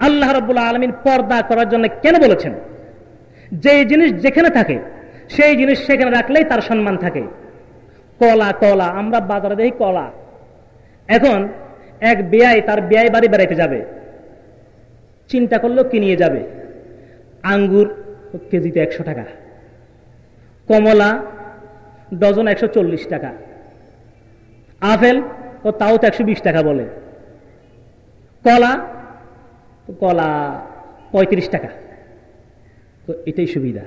আল্লাহ রব্বুল্লাহ আলমিন পর্দা করার জন্য কেন বলেছেন? যে জিনিস যেখানে থাকে, সেই জিনিস সেখানে রাখলেই তার সম্মান থাকে। কলা কলা, আমরা বাজারে দেখি কলা। এখন এক বেয়াই তার বেয়াই বাড়ি বেড়াইতে যাবে। চিন্তা করল কি নিয়ে যাবে? আঙ্গুর কেজিতে একশো টাকা। কমলা ডজন একশো চল্লিশ টাকা। আপেল ও তাও তো একশো বিশ টাকা বলে। কলা কলা পঁয়ত্রিশ টাকা। তো এটাই সুবিধা।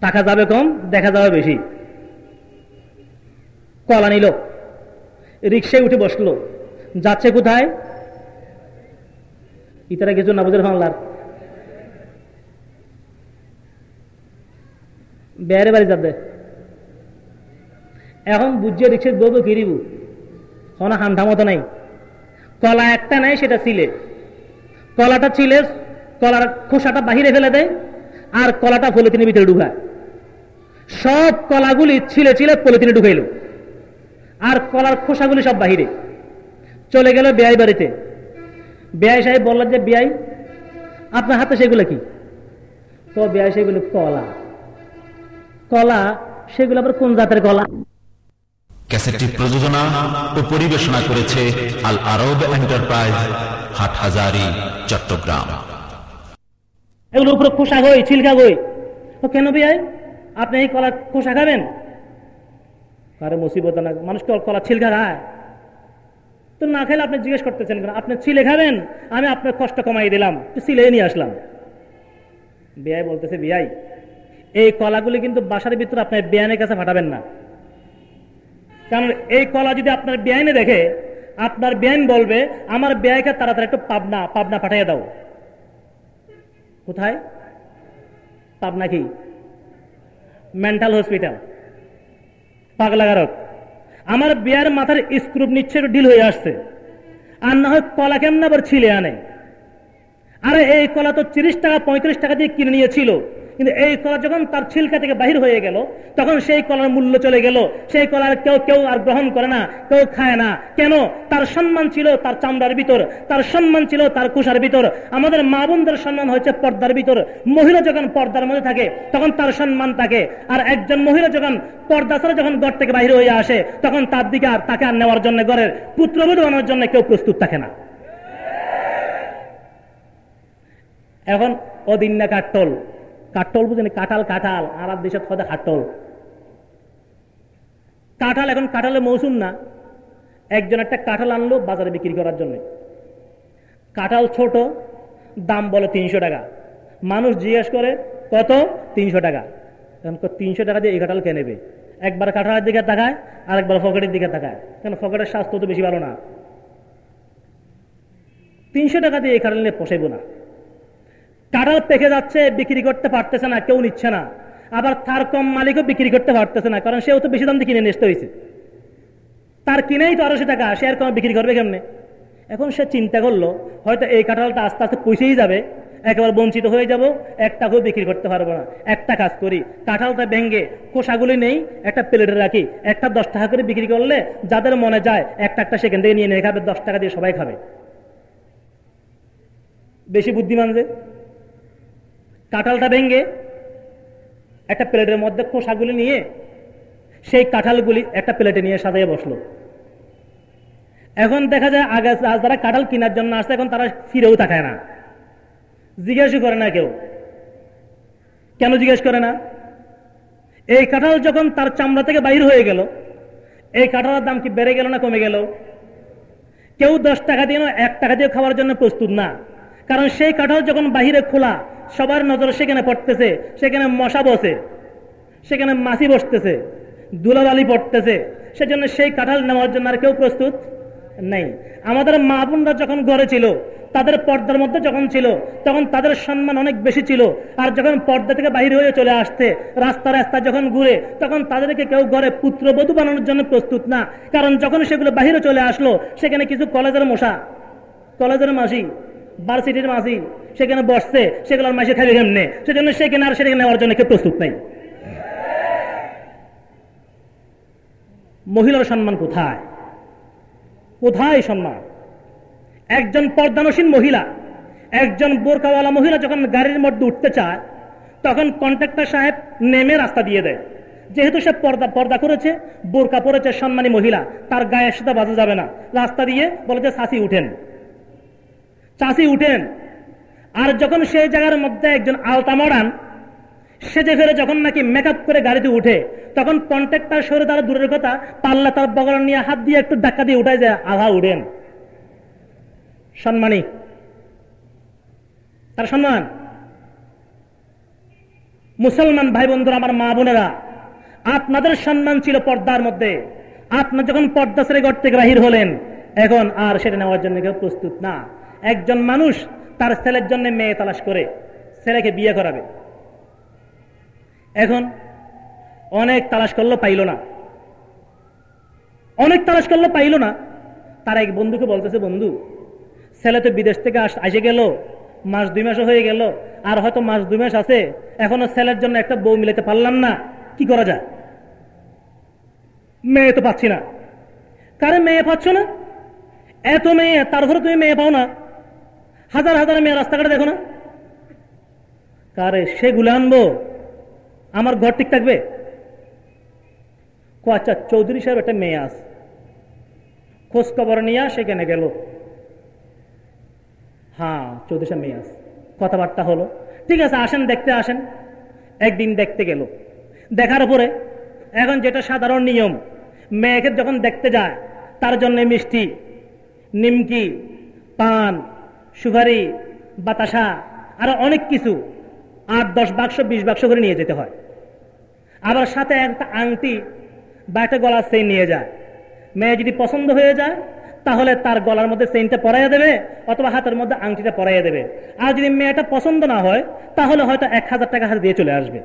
টাকা যাবে কম, দেখা যাবে বেশি। কলা নিল, রিক্সায় উঠে বসল, যাচ্ছে কোথায়? ইতারা কিছু না বুঝে বাংলার? বেড়ে বাড়ি যাবে। এখন বুঝছে রিক্সার বউ কিরিব হনা হান্ডা মতো নাই। কলা একটা নাই, সেটা ছিলে কলাটা ছিলে, কলার খোসাটা বাহিরে ফেলে দেয়, আর কলাটা পলিথিনের ভিতরে ঢুকায়। সব কলাগুলি ছিলে ছিলে পলিথিনে ঢুকাইল। আর কলার খোসাগুলি সব বাহিরে। চলে গেল বেয়াই বাড়িতে। বেয়াই সাহেব বললেন যে বেয়াই আপনার হাতে সেগুলো কি? তো বেয়াই সেগুলো কলা। কলা, সেগুলো আবার কোন জাতের কলা? ক্যাসেটটি প্রযোজনা ও পরিবেশনা করেছে আল আরব এন্টারপ্রাইজ হাটহাজারি, চট্টগ্রাম। এগুলো উপরে খোসা গই ছিলকা গই ও কেন বেয়াই আপনি এই কলা খোসা খাবেন? কারে মুসিবত না মানুষ কলা ছিলকা খায় তো না খেলে আপনি জিজ্ঞেস করতেছেন কেন? আপনি ছিলে খাবেন? আমি আপনার কষ্ট কমাই দিলাম। তো ছিলে নিয়ে আসলাম। বিয়াই বলতেছে বিয়াই এই কলাগুলি কিন্তু বাসার ভিতরে আপনার বেয়ানের কাছে ফাটাবেন না। কারণ এই কলা যদি আপনার বেআইনে দেখে, আপনার বেআইন বলবে, আমার বেআইকে তাড়াতাড়ি একটু পাবনা পাবনা পাঠাইয়া দাও। কোথায়? পাবনা কি? Mental hospital. পাগলাগারক। আমার বিয়ার মাথার স্ক্রুপ নিচ্ছে একটু ডিল হয়ে আসছে। আর না হয় কলা কেমন আবার ছিলে আনে? আরে এই কলা তো তিরিশ টাকা, পঁয়ত্রিশ টাকা দিয়ে কিনে নিয়েছিল। কিন্তু এই কলা যখন তার ছিলকা থেকে বাহির হয়ে গেল, তখন সেই কলার মূল্য চলে গেল। সেই কলার কেউ কেউ আর গ্রহণ করে না, কেউ খায় না। কেন? তার সম্মান ছিল তার চামড়ার ভিতর, তার সম্মান ছিল তার কুষার ভিতর। আমাদের মা বোনদের সম্মান হয়েছে পর্দার ভিতর। মহিলা যখন পর্দার মধ্যে থাকে, তখন তার সম্মান থাকে। আর একজন মহিলা যখন পর্দা ছাড়া যখন ঘর থেকে বাহির হয়ে আসে, তখন তার দিকে আর তাকে আর নেওয়ার জন্য ঘরের পুত্রবধূ আনার জন্য কেউ প্রস্তুত থাকে না। এখন অদিন না কাটল বুঝেন? কাঁঠাল কাঁঠাল। আর দেশে কথা কাঠল কাঁঠাল এখন কাঁঠালের মৌসুম না। একজন একটা কাঁঠাল আনলো বাজারে বিক্রি করার জন্য। কাঁঠাল ছোট, দাম বলে তিনশো টাকা। মানুষ জিজ্ঞেস করে, কত? তিনশো টাকা। তিনশো টাকা দিয়ে এই কাঁঠাল কে নেবে? একবার কাঁঠালের দিকে তাকায় আর একবার ফকেটের দিকে তাকায়। কেন ফকেটের স্বাস্থ্য তো বেশি ভালো না। তিনশো টাকা দিয়ে এই কাঁঠাল নিয়ে পোষাইব না। কাঁঠাল পেকে যাচ্ছে, বিক্রি করতে পারতেছে না, কেউ নিচ্ছে না। আবার তার কম মালিকও বিক্রি করতে পারতেছে না, কারণ সেও তো বেশি দাম দিয়ে কিনে নিতে হয়েছে তার কিনেই তো আড়াইশো টাকা, সে আর কম বিক্রি করবে কেমনে? এখন সে চিন্তা করল, হয়তো এই কাঁঠালটা আস্তে আস্তে পয়সেই যাবে, একেবারে বঞ্চিত হয়ে যাব এক টাকাও বিক্রি করতে পারব না। একটা কাজ করি, কাঁঠালটা ভেঙ্গে খোসাগুলি নেই, একটা প্লেটে রাখি, একটা দশ টাকা করে বিক্রি করলে যাদের মনে যায়, একটা একটা সেখান থেকে নিয়ে নিয়ে খাবে, দশ টাকা দিয়ে সবাই খাবে। বেশি বুদ্ধিমান যে? কাঁঠালটা ভেঙ্গে একটা প্লেটের মধ্যে খোসাগুলি নিয়ে সেই কাঁঠালগুলি একটা প্লেটে নিয়ে সাজাইয়ে বসল। এখন দেখা যায় আগে যারা কাঁঠাল কেনার জন্য আসছে, এখন তারা ফিরেও তাকায় না। জিজ্ঞাসা করে না কেউ। কেন জিজ্ঞেস করে না? এই কাঁঠাল যখন তার চামড়া থেকে বাইর হয়ে গেল, এই কাঁঠালের দাম কি বেড়ে গেল না কমে গেল? কেউ দশ টাকা দিয়ে এক টাকা দিয়ে খাওয়ার জন্য প্রস্তুত না। কারণ সেই কাঁঠাল যখন বাহিরে খোলা, সবার নজর সেখানে পড়তেছে, সেখানে মশা বসে, সেখানে মাছি বসতেছে দুলাবালি পড়তেছে। সেজন্য সেই কাঁঠাল নেওয়ার জন্য আর কেউ প্রস্তুত নেই। আমাদের মা বোনরা যখন ঘরে ছিল, তাদের পর্দার মধ্যে যখন ছিল, তখন তাদের সম্মান অনেক বেশি ছিল। আর যখন পর্দা থেকে বাহির হয়ে চলে আসতে রাস্তা রাস্তা যখন ঘুরে, তখন তাদেরকে কেউ ঘরে পুত্রবধূ বানানোর জন্য প্রস্তুত না। কারণ যখন সেগুলো বাহিরে চলে আসলো, সেখানে কিছু কলেজের মশা, কলেজের মাসি ভার্সিটির মাসি সেখানে বসছে, সেগুলোর মাসে খালি কেমনে? সেজন্য সেখানে আর সেখানে নেওয়ার জন্য কেউ প্রস্তুত নাই। মহিলার সম্মান কোথায়? কোথায় সম্মান? একজন পর্দানসীন মহিলা, একজন বোরকাওয়ালা মহিলা যখন গাড়ির মধ্যে উঠতে চায়, তখন কন্ট্রাক্টর সাহেব নেমে রাস্তা দিয়ে দেয়। যেহেতু সে পর্দা পর্দা করেছে, বোরকা পরেছে সম্মানী মহিলা, তার গায়ের সাথে বাজা যাবে না। রাস্তা দিয়ে বলে যে চাষি উঠেন। চাষি উঠেন। আর যখন সেই জায়গার মধ্যে একজন আলতা মরান সেজে ফেরে যখন নাকি মেকআপ করে গাড়িতে উঠে, তখন কন্ট্রাক্টর সরে তারা দূরের কথা, পাল্লা তার বগল নিয়ে হাত দিয়ে একটু ধাক্কা দিয়ে উঠায় যায় আধা উঠেন। সম্মানী। তার সম্মান। মুসলমান ভাই বন্ধুরা আমার মা বোনেরা, আপনাদের সম্মান ছিল পর্দার মধ্যে। আপনার যখন পর্দা ছেড়ে ঘর থেকে বাহির হলেন, এখন আর সেটা নেওয়ার জন্য কেউ প্রস্তুত না। একজন মানুষ তার ছেলের জন্য মেয়ে তালাশ করে, ছেলেকে বিয়ে করাবে। এখন অনেক তালাশ করল, পাইল না। অনেক তালাশ করল, পাইল না। তার এক বন্ধুকে বলতেছে, বন্ধু, ছেলে তো বিদেশ থেকে আসে গেল, মাস দুই মাসও হয়ে গেল, আর হয়তো মাস দুই মাস আছে, এখনও ছেলের জন্য একটা বউ মিলাতে পারলাম না, কি করা যায়? মেয়ে তো পাচ্ছি না। কারে মেয়ে পাচ্ছ না? এত মেয়ে তারপরে তুমি মেয়ে পাও না। হাজার হাজার মেয়ে রাস্তাঘাটে দেখো না। কারে সেগুলো আনব? আমার ঘর ঠিক থাকবে? আচ্ছা চৌধুরী সাহেব একটা মেয়ে আস খোঁজ খবর নিয়ে সেখানে গেল। হ্যাঁ চৌধুরী সাহেব মেয়ে আস কথাবার্তা হলো। ঠিক আছে, আসেন, দেখতে আসেন। একদিন দেখতে গেল। দেখার পরে, এখন যেটা সাধারণ নিয়ম, মেয়েকে যখন দেখতে যায়, তার জন্য মিষ্টি, নিমকি, পান সুপারি, বাতাসা, আরও অনেক কিছু। আট, দশ বাক্স, বিশ বাক্স করে নিয়ে যেতে হয়। আবার সাথে একটা আংটি বা একটা গলার চেইন নিয়ে যায়। মেয়ে যদি পছন্দ হয়ে যায়, তাহলে তার গলার মধ্যে চেইনটা পরাইয়া দেবে অথবা হাতের মধ্যে আংটিটা পরাইয়া দেবে। আর যদি মেয়েটা পছন্দ না হয়, তাহলে হয়তো এক হাজার টাকা হাতে দিয়ে চলে আসবে।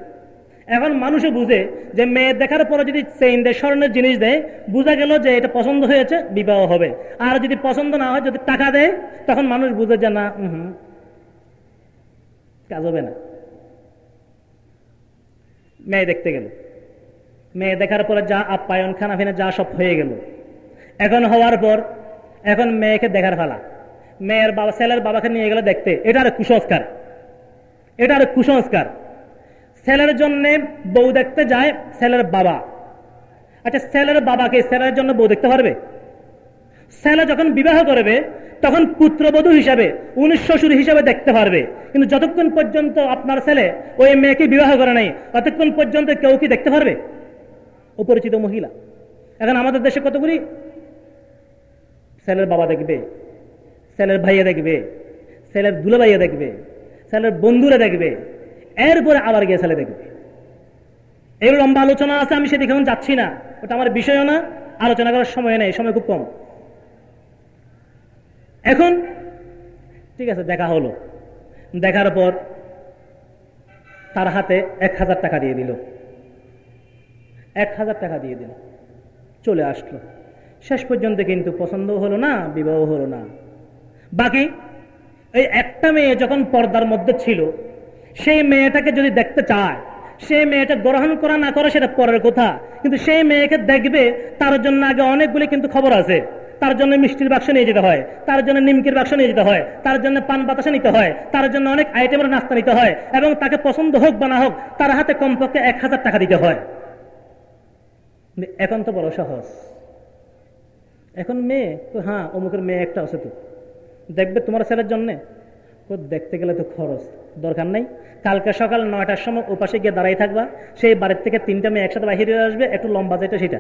এখন মানুষও বুঝে যে মেয়ে দেখার পরে যদি চেইন দেয় স্বর্ণের জিনিস দেয়, বোঝা গেল যে এটা পছন্দ হয়েছে, বিবাহ হবে। আর যদি পছন্দ না হয়, যদি টাকা দেয়, তখন মানুষ বুঝে যে না কাজ হবে না। মেয়ে দেখতে গেল। মেয়ে দেখার পরে যা আপ্যায়ন খানা ফিনা যা সব হয়ে গেল। এখন হওয়ার পর, এখন মেয়েকে দেখার ফেলা মেয়ের বাবা, ছেলের বাবাকে নিয়ে গেলে দেখতে। এটা আর কুসংস্কার। এটা আর কুসংস্কার। ছেলের জন্য বউ দেখতে যায় ছেলের বাবা। আচ্ছা ছেলের বাবাকে ছেলের জন্য বউ দেখতে পারবে? ছেলে যখন বিবাহ করবে, তখন পুত্রবধূ হিসাবে উনি শ্বশুর হিসাবে দেখতে পারবে। কিন্তু যতক্ষণ পর্যন্ত আপনার ছেলে ওই মেয়েকে বিবাহ করে নাই, ততক্ষণ পর্যন্ত কেউ কি দেখতে পারবে? অপরিচিত মহিলা। এখন আমাদের দেশে কতগুলি? ছেলের বাবা দেখবে, ছেলের ভাইয়া দেখবে, ছেলের দুলে ভাইয়া দেখবে, ছেলের বন্ধুরা দেখবে এরপরে আবার গিয়ে ছেলে দেখবে। এই লম্বা আলোচনা আছে, আমি সেদিকে এখন যাচ্ছি না। ওটা আমার বিষয়ও না, আলোচনা করার সময় নেই, সময় খুব কম। এখন, ঠিক আছে, দেখা হলো। দেখার পর তার হাতে এক হাজার টাকা দিয়ে দিল। এক হাজার টাকা দিয়ে দিল। চলে আসলো। শেষ পর্যন্ত কিন্তু পছন্দ হলো না বিবাহ হলো না। বাকি, এই একটা মেয়ে যখন পর্দার মধ্যে ছিল সেই মেয়েটাকে যদি দেখতে চায়, সেই মেয়েটা গ্রহণ করা না করা সেটা পরের কথা। কিন্তু সেই মেয়েকে দেখবে, তার জন্য আগে অনেকগুলি কিন্তু খবর আছে। তার জন্য মিষ্টির বাক্স নিয়ে যেতে হয়, তার জন্য নিমকির বাক্স নিয়ে যেতে হয়, তার জন্য পান বাতাসা নিতে হয়, তার জন্য অনেক আইটেমের নাস্তা নিতে হয় এবং তাকে পছন্দ হোক বা না হোক, তার হাতে কমপক্ষে এক হাজার টাকা দিতে হয়। এখন তো বড় সহজ। এখন মেয়ে তো হ্যাঁ অমুকের মেয়ে একটা আছে তো। দেখবে তোমার ছেলের জন্যে? দেখতে গেলে তো খরচ। দরকার নাই। কালকে সকাল নয়টার সময় ওপাশে গিয়ে দাঁড়াই থাকবা। সেই বাড়ির থেকে তিনটা মেয়ে একসাথে বাহিরে আসবে। একটু লম্বা যেটা সেটা।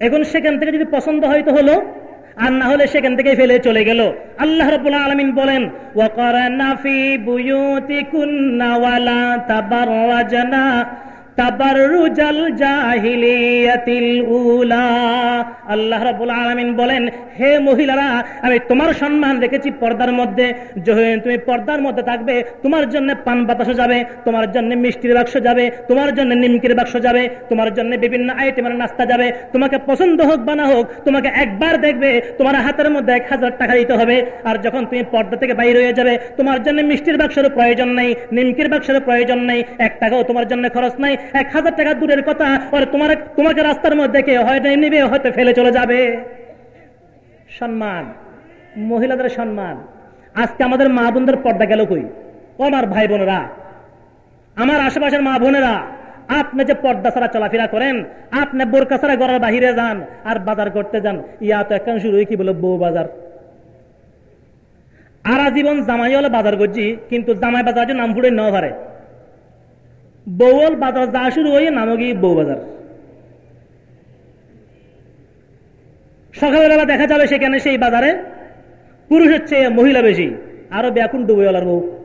এখন সেখান থেকে যদি পছন্দ হয়তো হলো, আর না হলে সেখান থেকে ফেলে চলে গেল। আল্লাহ আলমিন বলেন ওয়াকারানা ফি বুয়ুতিকুন্না ওয়ালা তাবাররাজনা। বলেন, হে মহিলারা, আমি তোমার সম্মান রেখেছি পর্দার মধ্যে। তুমি পর্দার মধ্যে থাকবে, তোমার জন্য পান বাতাস যাবে, তোমার জন্য মিষ্টির বাক্স যাবে, তোমার জন্য নিমকির বাক্স যাবে, তোমার জন্য বিভিন্ন আইটেমের নাস্তা যাবে। তোমাকে পছন্দ হোক বা না হোক, তোমাকে একবার দেখবে, তোমার হাতের মধ্যে এক হাজার টাকা দিতে হবে। আর যখন তুমি পর্দা থেকে বাইরে হয়ে যাবে, তোমার জন্য মিষ্টির বাক্সের প্রয়োজন নেই, নিমকির বাক্সের প্রয়োজন নেই, এক টাকাও তোমার জন্য খরচ নাই এক হাজার টাকা দূরের কথা, আর তোমার তোমাকে রাস্তার মধ্যে কে হয়তো নিবে হয়তো ফেলে চলে যাবে। সম্মান, মহিলাদের সম্মান। আজকে আমাদের মা বোনদের পর্দা গেল কই? আমার ভাই বোনেরা, আমার আশেপাশের মা বোনেরা, আপনি যে পর্দা ছাড়া চলাফেরা করেন, আপনি বোরকা ছাড়া ঘরের বাহিরে যান আর বাজার করতে যান, ইয়া তো এখন শুরু কি বলে, বউ বাজার। আর জীবন জামাই হলে বাজার করছি, কিন্তু জামাই বাজার নাম ফুড়ে ন বউল বাজার যা শুরু হয়ে নামও গিয়ে বউ বাজার সকালবেলা দেখা যাবে সেখানে সেই বাজারে। পুরুষের চেয়ে মহিলা বেশি। আরও ব্যাকুন ডুবেওয়ালার বউ।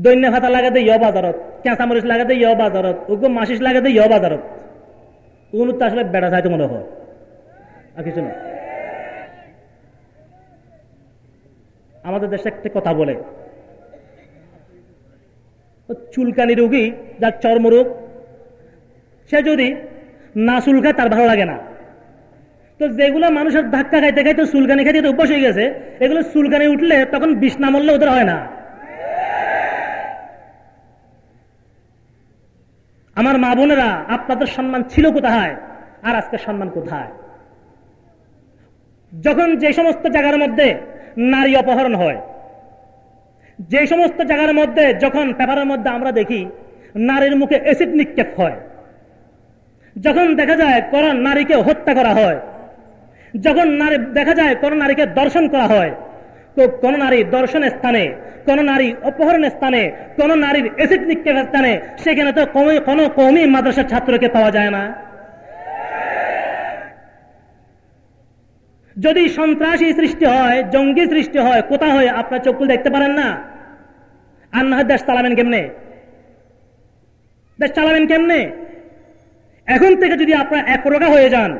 দৈন্য ভাতা লাগাতে ইয় বাজারত। কেঁচা মরিচ লাগাতে ইয় বাজারত। ওগো মাসিস লাগাতে ইয় বাজারত। উনি তো আসলে বেড়া চাইতে মনে হয়। আর কিছু না। আমাদের দেশে একটা কথা বলে চুলকানি রোগী, যার চর্মরোগ, সে যদি না চুলকায় তার ভালো লাগে না। তো যেগুলো মানুষের ধাক্কা খাইতে খাইতে চুলকানি খাইতে অভ্যাস হয়ে গেছে, এগুলো চুলকানি উঠলে তখন বিষ না মরলে ওদের হয় না। আমার মা বোনেরা, আপনাদের সম্মান ছিল কোথায়? আর আজকে সম্মান কোথায়? যখন যে সমস্ত জায়গার মধ্যে নারী অপহরণ হয় যে সমস্ত জায়গার মধ্যে যখন পেপারের মধ্যে আমরা দেখি, নারীর মুখে এসিড নিক্ষেপ হয়। যখন দেখা যায় কোন নারীকে হত্যা করা হয়, যখন নারী দেখা যায় কোন নারীকে দর্শন করা হয়, তো কোন নারী দর্শনের স্থানে, কোন নারী অপহরণের স্থানে, কোন নারীর এসিড নিক্ষেপের স্থানে, সেখানে তো কোনো কমই মাদ্রাসার ছাত্রকে পাওয়া যায় না। যদি সন্ত্রাসী সৃষ্টি হয়, জঙ্গি সৃষ্টি হয়, কোথা হয় আপনার চক্ষু দেখতে পারেন না? আর না দেশ চালাবেন কেমনে? দেশ চালাবেন কেমনে? এখন থেকে যদি আপনার একরোগা হয়ে যান,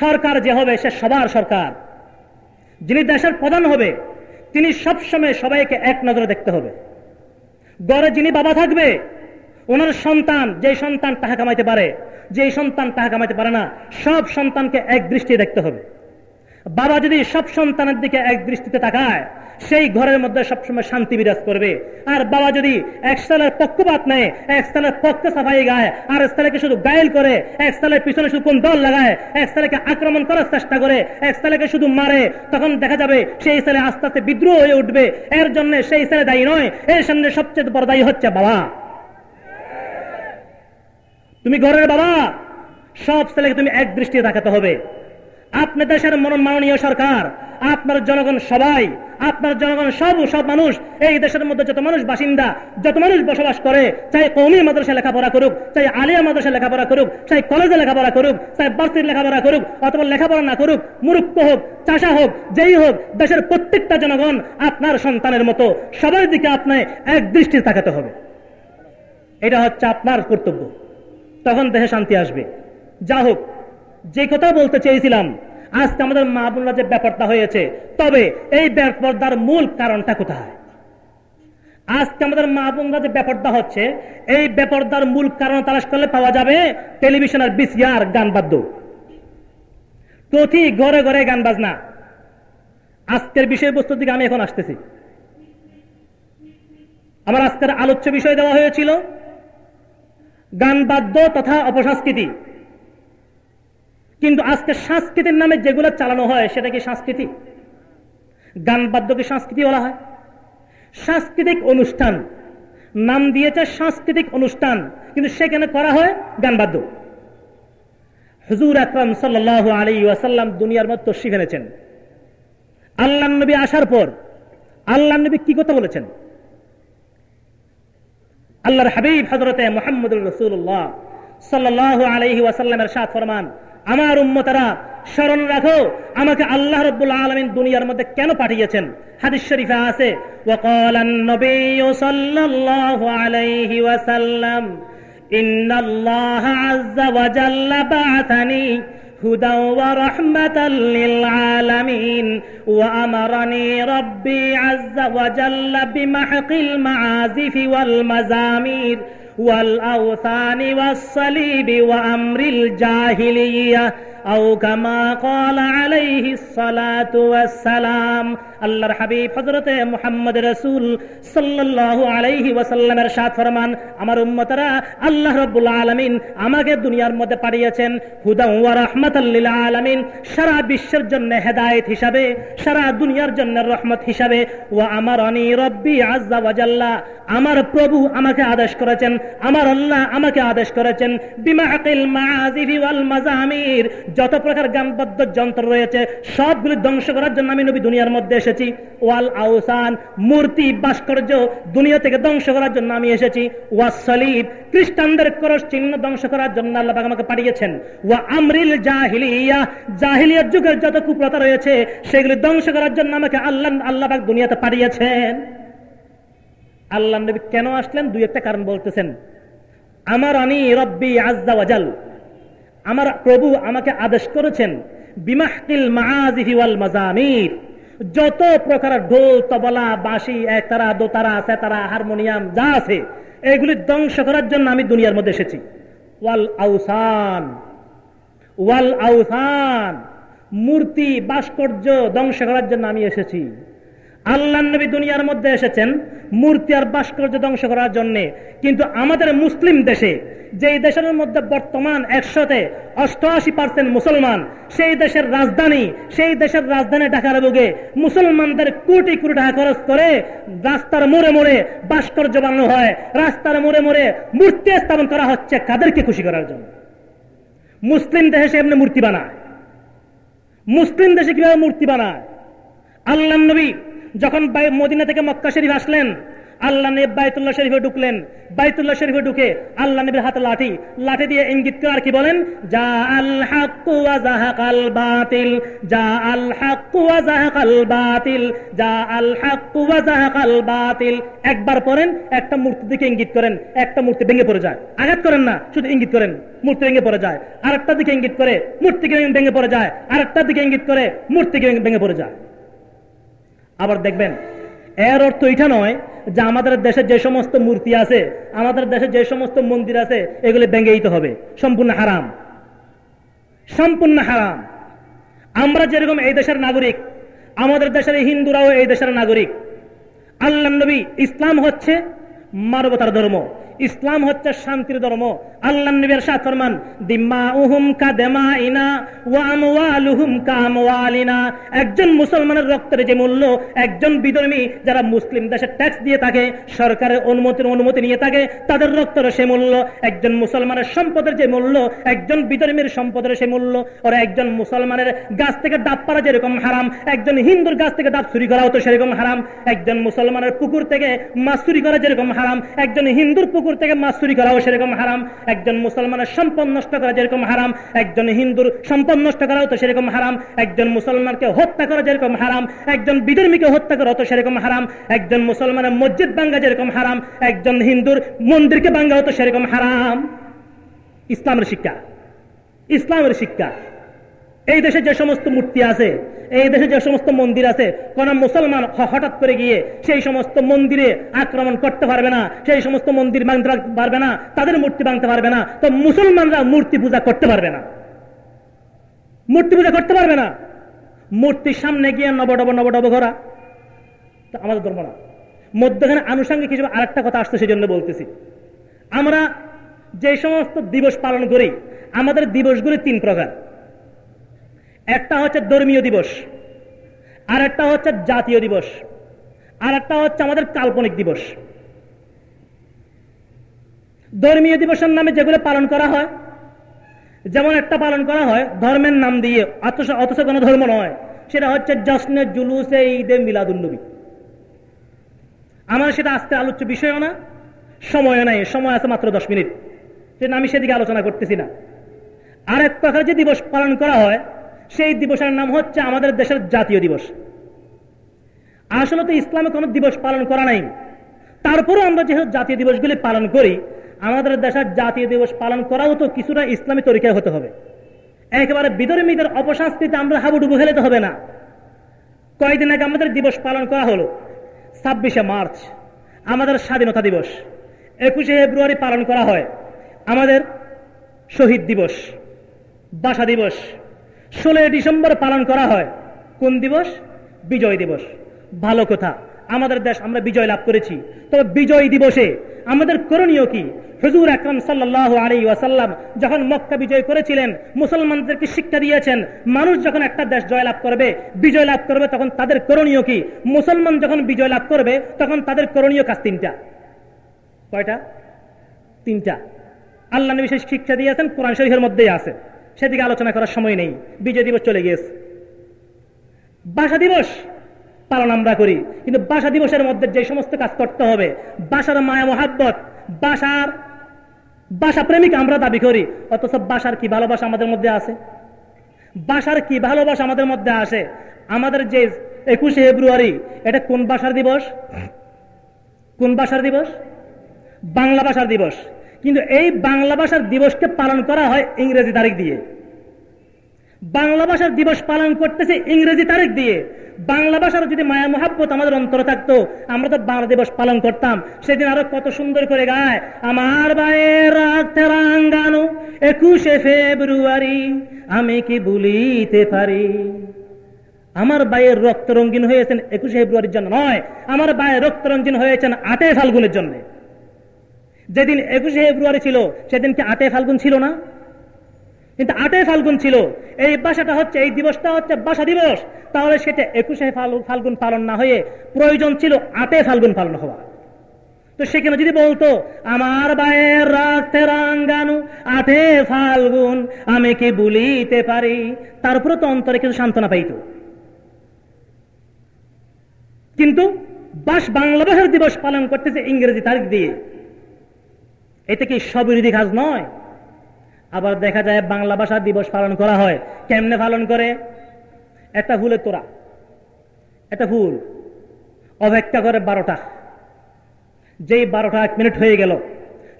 সরকার যে হবে সে সবার সরকার। যিনি দেশের প্রধান হবে, তিনি সবসময় সবাইকে এক নজরে দেখতে হবে। গড়ে যিনি বাবা থাকবে ওনার সন্তান যে সন্তান টাকা কামাইতে পারে যে সন্তান টাকা কামাইতে পারে না, সব সন্তানকে এক দৃষ্টি দেখতে হবে। বাবা যদি সব সন্তানের দিকে এক দৃষ্টিতে তাকায়, সেই ঘরের মধ্যে সবসময় শান্তি বিরাজ করবে। আর বাবা যদি এক স্থলের পক্ষপাত নেয়, এক স্থলের পক্ষ সাফাই গায়, আর স্থলেকে শুধু গায়েল করে, এক স্থলের পিছনে শুধু কোন দল লাগায়, এক স্থলেকে আক্রমণ করার চেষ্টা করে, এক স্থলেকে শুধু মারে, তখন দেখা যাবে সেই ছেলে আস্তে আস্তে বিদ্রোহ হয়ে উঠবে। এর জন্য সেই ছেলে দায়ী নয়, এর সামনে সবচেয়ে বড় দায়ী হচ্ছে বাবা। তুমি ঘরের বাবা। সব ছেলেকে তুমি এক দৃষ্টিতে তাকাতে হবে। আপনার দেশের মাননীয় সরকার, আপনার জনগণ সবাই, আপনার জনগণ সব সব মানুষ, এই দেশের মধ্যে যত মানুষ বাসিন্দা, যত মানুষ বসবাস করে, চাই কৌমি মাদ্রাসা লেখাপড়া করুক, চাই আলিয়া মাদ্রাসা লেখাপড়া করুক, চাই কলেজে লেখাপড়া করুক, চাই বার্ষিক লেখাপড়া করুক, অথবা লেখাপড়া না করুক মুরুক্ষ হোক, চাষা হোক, যেই হোক, দেশের প্রত্যেকটা জনগণ আপনার সন্তানের মতো। সবার দিকে আপনার এক দৃষ্টি তাকাতে হবে। এটা হচ্ছে আপনার কর্তব্য। তখন দেশে শান্তি আসবে। যা হোক, যে কথা বলতে চেয়েছিলাম, আজকে আমাদের মা বোনরা যে ব্যাপারটা হয়েছে, তবে এই ব্যাপারটার মূল কারণটা কোথায়? আজকে আমাদের মা বোনরা যে ব্যাপারটা হচ্ছে, এই ব্যাপারটার মূল কারণ তালাশ করলে পাওয়া যাবে টেলিভিশনের বিসিআর গান বাদ্য। প্রতি ঘরে ঘরে গান বাজনা। আজকের বিষয়বস্তুর দিকে আমি এখন আসতেছি। আমার আজকের আলোচ্য বিষয় দেওয়া হয়েছিল গান, বাদ্য তথা অপসংস্কৃতি। কিন্তু আজকে সংস্কৃতির নামে যেগুলো চালানো হয়, সেটা কি সংস্কৃতি? গান বাদ্যকে সংস্কৃতি বলা হয়? সাংস্কৃতিক অনুষ্ঠান। নাম দিয়েছে সাংস্কৃতিক অনুষ্ঠান, কিন্তু সেখানে করা হয় গান, বাদ্য। হুজুর আকরম সাল্লাহ আলী ওয়াসাল্লাম দুনিয়ার মধ্যে তশরিফ এনেছেন। আল্লাহ নবী আসার পর আল্লাহ নবী কি কথা বলেছেন? আল্লাহর হাবিব হজরতে মোহাম্মদ রসুল্লাহ সাল্লাহ আলহি ওয়াসাল্লামের সাত ফরমান আমার উম্মতারা স্মরণ রাখো আমাকে আল্লাহ রব্বুল আলমিন দুনিয়ার মধ্যে কেন পাঠিয়েছেন হাদিস শরীফে আছে وقال النبي صلى الله عليه وسلم إن الله عز وجل بعثني هدى ورحمة للعالمين. وأمرني ربي عز وجل بمحق المعازف والمزامير والأوثان والصليب وأمر الجاهلية أو كما قال عليه الصلاة والسلام আল্লাহর হাবিব আলাইহি ওয়াসাল্লামের ফরমান, আমার আল্লাহ আমাকে দুনিয়ার মধ্যে পাঠিয়েছেন হুদা ওয়া সারা বিশ্বের জন্য হেদায়েত হিসাবে, সারা দুনিয়ার জন্য রহমত হিসাবে ও আমার প্রভু আমাকে আদেশ করেছেন, আমার আল্লাহ আমাকে আদেশ করেছেন বিমাকিল মাআজিফি ওয়াল মাজামির যত প্রকার গানবদ্ধ যন্ত্র রয়েছে, সবগুলি ধ্বংস করার জন্য আমি নবী দুনিয়ার মধ্যে ওয়াল আউসান, মূর্তি, ভাস্কর্য দুনিয়া থেকে ধ্বংস করার জন্য আমি এসেছি। ওয়াস সলিব, খ্রিস্টানদের করস চিহ্ন ধ্বংস করার জন্য আল্লাহ আমাকে পাঠিয়েছেন। ওয়া আমরিল জাহিলিয়া, জাহিলিয়ার যুগের যত কুপ্রতা রয়েছে, সেগুলি ধ্বংস করার জন্য আমাকে আল্লাহ আল্লাহ দুনিয়াতে পাঠিয়েছেন। আল্লাহ নবী কেন আসলেন? দুই একটা কারণ বলতেছেন। আমার আনি রব্বি আজাল আমার প্রভু আমাকে আদেশ করেছেন, বিমাহকিল মাহাজিহি ওয়াল মাজামির। যত প্রকার ঢোল, তবলা, বাঁশি, একতারা, দোতারা, সেতারা, হারমোনিয়াম যা আছে, এগুলি ধ্বংস করার জন্য আমি দুনিয়ার মধ্যে এসেছি। ওয়াল আউসান ওয়াল আউসান, মূর্তি, ভাস্কর্য ধ্বংস করার জন্য আমি এসেছি। আল্লাহ নবী দুনিয়ার মধ্যে এসেছেন, মূর্তি আর ভাস্কর্য ধ্বংস করার জন্য। কিন্তু আমাদের মুসলিম দেশে যে দেশের মধ্যে বর্তমান একশোতে অষ্টআশি পার্সেন্ট মুসলমান, সেই দেশের রাজধানী, সেই দেশের রাজধানী ঢাকার বুকে মুসলমানদের কোটি কোটি টাকা খরচ করে রাস্তার মোড়ে মোড়ে ভাস্কর্য বানানো হয়। রাস্তার মোড়ে মোড়ে মূর্তি স্থাপন করা হচ্ছে কাদেরকে খুশি করার জন্য? মুসলিম দেশে সে এমনি মূর্তি বানায়। মুসলিম দেশে কীভাবে মূর্তি বানায়? আল্লাহ নবী যখন মদিনা থেকে মক্কা শরীফ আসলেন, আল্লাহ নবী বাইতুল্লাহ শরীফে ঢুকলেন। বাইতুল্লাহ শরীফে ঢুকে আল্লাহ নবীর হাতে লাঠি। লাঠি দিয়ে ইঙ্গিত করে আর কি বলেন? যা আল বাতিল, যা আল বাতিল, যা আল বাতিল। একবার পড়েন, একটা মূর্তি দিকে ইঙ্গিত করেন, একটা মূর্তি ভেঙে পড়ে যায়। আঘাত করেন না, শুধু ইঙ্গিত করেন, মূর্তি ভেঙে পড়ে যায়। আরেকটা দিকে ইঙ্গিত করে, মূর্তিকে ভেঙে পড়ে যায়। আরেকটা দিকে ইঙ্গিত করে, মূর্তিকে ভেঙে পড়ে যায়। আবার দেখবেন, এর অর্থ এটা নয় যে আমাদের দেশে যে সমস্ত মূর্তি আছে, আমাদের দেশে যে সমস্ত মন্দির আছে, এগুলি দিতে হবে। সম্পূর্ণ হারাম। সম্পূর্ণ হারাম। আমরা যেরকম এই দেশের নাগরিক, আমাদের দেশের হিন্দুরাও এই দেশের নাগরিক। আল্লাহ নবী ইসলাম হচ্ছে মানবতার ধর্ম। ইসলাম হচ্ছে শান্তির ধর্ম। আল্লাহ নবীর সাথ ফরমান দিম্মা উহুম কা দেমা ইনা ওয়া আমওয়ালুহুম কা আমওয়ালিনা। একজন মুসলমানের রক্তের যে মূল্য, একজন বিধর্মী যারা মুসলিম দেশে ট্যাক্স দিয়ে থাকে, সরকারের অনুমতির অনুমতি নিয়ে থাকে, তাদের রক্তের সে মূল্য। একজন মুসলমানের সম্পদের যে মূল্য, একজন বিধর্মীর সম্পদের সে মূল্য। ওরা একজন মুসলমানের গাছ থেকে ডাব পাড়া যেরকম হারাম, একজন হিন্দুর গাছ থেকে ডাব চুরি করা হতো সেরকম হারাম। একজন মুসলমানের পুকুর থেকে মাছ চুরি করা যেরকম হারাম, একজন হিন্দুর পুকুর থেকে মাছ চুরি করাও সেরকম হারাম। একজন মুসলমানের সম্পদ নষ্ট করা যেরকম হারাম, একজন হিন্দুর সম্পদ নষ্ট করাও তো সেরকম হারাম, একজন মুসলমানকে হত্যা করা যেরকম হারাম, একজন বিধর্মীকে হত্যা করা তো সেরকম হারাম, একজন মুসলমানের মসজিদ ভাঙ্গা যেরকম হারাম, একজন হিন্দুর মন্দিরকে ভাঙ্গা হতো সেরকম হারাম। ইসলামের শিক্ষা ইসলামের শিক্ষা। এই দেশে যে সমস্ত মূর্তি আছে, এই দেশে যে সমস্ত মন্দির আছে, কোন মুসলমান হঠাৎ করে গিয়ে সেই সমস্ত মন্দিরে আক্রমণ করতে পারবে না, সেই সমস্ত মন্দির ভাঙতে পারবে না, তাদের মূর্তি ভাঙতে পারবে না, তো মুসলমানরা মূর্তি পূজা করতে পারবে না। মূর্তি পূজা করতে পারবে না। মূর্তির সামনে গিয়ে নবডব নবডব ঘোরা। আমাদের ধর্ম না। মধ্যখানে আনুষঙ্গিক হিসেবে আরেকটা কথা আসছে সেই জন্য বলতেছি। আমরা যে সমস্ত দিবস পালন করি, আমাদের দিবসগুলি তিন প্রকার। একটা হচ্ছে ধর্মীয় দিবস, আর একটা হচ্ছে জাতীয় দিবস, আর একটা হচ্ছে আমাদের কাল্পনিক দিবস। ধর্মীয় দিবসের নামে যেগুলো পালন করা হয়, যেমন একটা পালন করা হয়, ধর্মের নাম দিয়ে, অথচ অথচ কোনো ধর্ম নয়, সেটা হচ্ছে জশ্নে, জুলুসে, ঈদে মিলাদুন্নবী আমার সেটা আজকে আলোচ্য বিষয়ও না সময় নাই, সময় আছে মাত্র দশ মিনিট। সেটা আমি সেদিকে আলোচনা করতেছি না। আর এক প্রকার যে দিবস পালন করা হয় সেই দিবসের নাম হচ্ছে আমাদের দেশের জাতীয় দিবস। আসলে তো ইসলামে কোনো দিবস পালন করা নাই। তারপরে আমরা যেহেতু জাতীয় দিবসগুলি পালন করি, আমাদের দেশের জাতীয় দিবস পালন করাও তো কিছুটা ইসলামী তরিকায় হতে হবে। একেবারে বিধর্মীদের অপসংস্কৃতি আমরা হাবুডুবু খেলেতে হবে না। কয়েকদিন আগে আমাদের দিবস পালন করা হলো, ছাব্বিশে মার্চ, আমাদের স্বাধীনতা দিবস। একুশে ফেব্রুয়ারি পালন করা হয়, আমাদের শহীদ দিবস, বাসা দিবস। ষোলোই ডিসেম্বর পালন করা হয়। কোন দিবস? বিজয় দিবস। ভালো কথা, আমাদের দেশ আমরা বিজয় লাভ করেছি। তবে বিজয় দিবসে আমাদের করণীয় কি? হুজুর আকরাম সাল্লাহ আলী ওয়াসাল্লাম যখন মক্কা বিজয় করেছিলেন, মুসলমানদেরকে শিক্ষা দিয়েছেন, মানুষ যখন একটা দেশ জয় লাভ করবে, বিজয় লাভ করবে, তখন তাদের করণীয় কি? মুসলমান যখন বিজয় লাভ করবে, তখন তাদের করণীয় কাজ তিনটা। কয়টা? তিনটা। আল্লাহ নবী শিক্ষা দিয়েছেন, কোরআন শরীফের মধ্যেই আছে। সেদিকে আলোচনা করার সময় নেই। বিজয় দিবস চলে গিয়েছে। ভাষা দিবস পালন আমরা করি, কিন্তু ভাষা দিবসের মধ্যে যে সমস্ত কাজ করতে হবে, বাসার মায়া, মহাব্বত, বাসার, বাসা প্রেমিক আমরা দাবি করি, অথচ বাসার কি ভালোবাসা আমাদের মধ্যে আছে? বাসার কি ভালোবাসা আমাদের মধ্যে আসে? আমাদের যে একুশে ফেব্রুয়ারি, এটা কোন ভাষার দিবস? কোন ভাষার দিবস? বাংলা ভাষার দিবস। কিন্তু এই বাংলা ভাষার দিবসকে পালন করা হয় ইংরেজি তারিখ দিয়ে। বাংলা ভাষার দিবস পালন করতেছে ইংরেজি তারিখ দিয়ে। বাংলা ভাষার যদি মায়া মহাব্বত আমাদের অন্তরে থাকতো, আমরা তো বাংলা দিবস পালন করতাম। সেদিন আরও কত সুন্দর করে গায়, আমার বায়ের রাখতে রাঙ্গানো একুশে ফেব্রুয়ারি, আমি কি বলিতে পারি? আমার বায়ের রক্ত রঙ্গিন হয়েছেন একুশে ফেব্রুয়ারির জন্য নয়, আমার বায়ের রক্ত রঙ্গিন হয়েছেন আটে ফাল্গুনের জন্য। যেদিন একুশে ফেব্রুয়ারি ছিল সেদিন কি আটে ফাল্গুন ছিল না? কিন্তু আটে ফাল্গুন ছিল। এই বাসাটা হচ্ছে, এই দিবসটা হচ্ছে বাসা দিবস। তাহলে সেটা একুশে ফাল্গুন পালন না হয়ে প্রয়োজন ছিল আটে ফাল্গুন পালন হওয়া। তো সেখানে যদি বলতো, আমার বায়ের রাতে রাঙ্গানু আটে ফাল্গুন আমি কি বলিতে পারি? তারপরে তো অন্তরে কিছু সান্ত্বনা পাইত। কিন্তু বাস বাংলা ভাষার দিবস পালন করতেছে ইংরেজি তারিখ দিয়ে। এতে কি সবিরোধী কাজ নয়? আবার দেখা যায় বাংলা ভাষা দিবস পালন করা হয়। কেমনে পালন করে? একটা ফুলের তোরা একটা ফুল। অপেক্ষা করে বারোটা। যেই বারোটা এক মিনিট হয়ে গেল,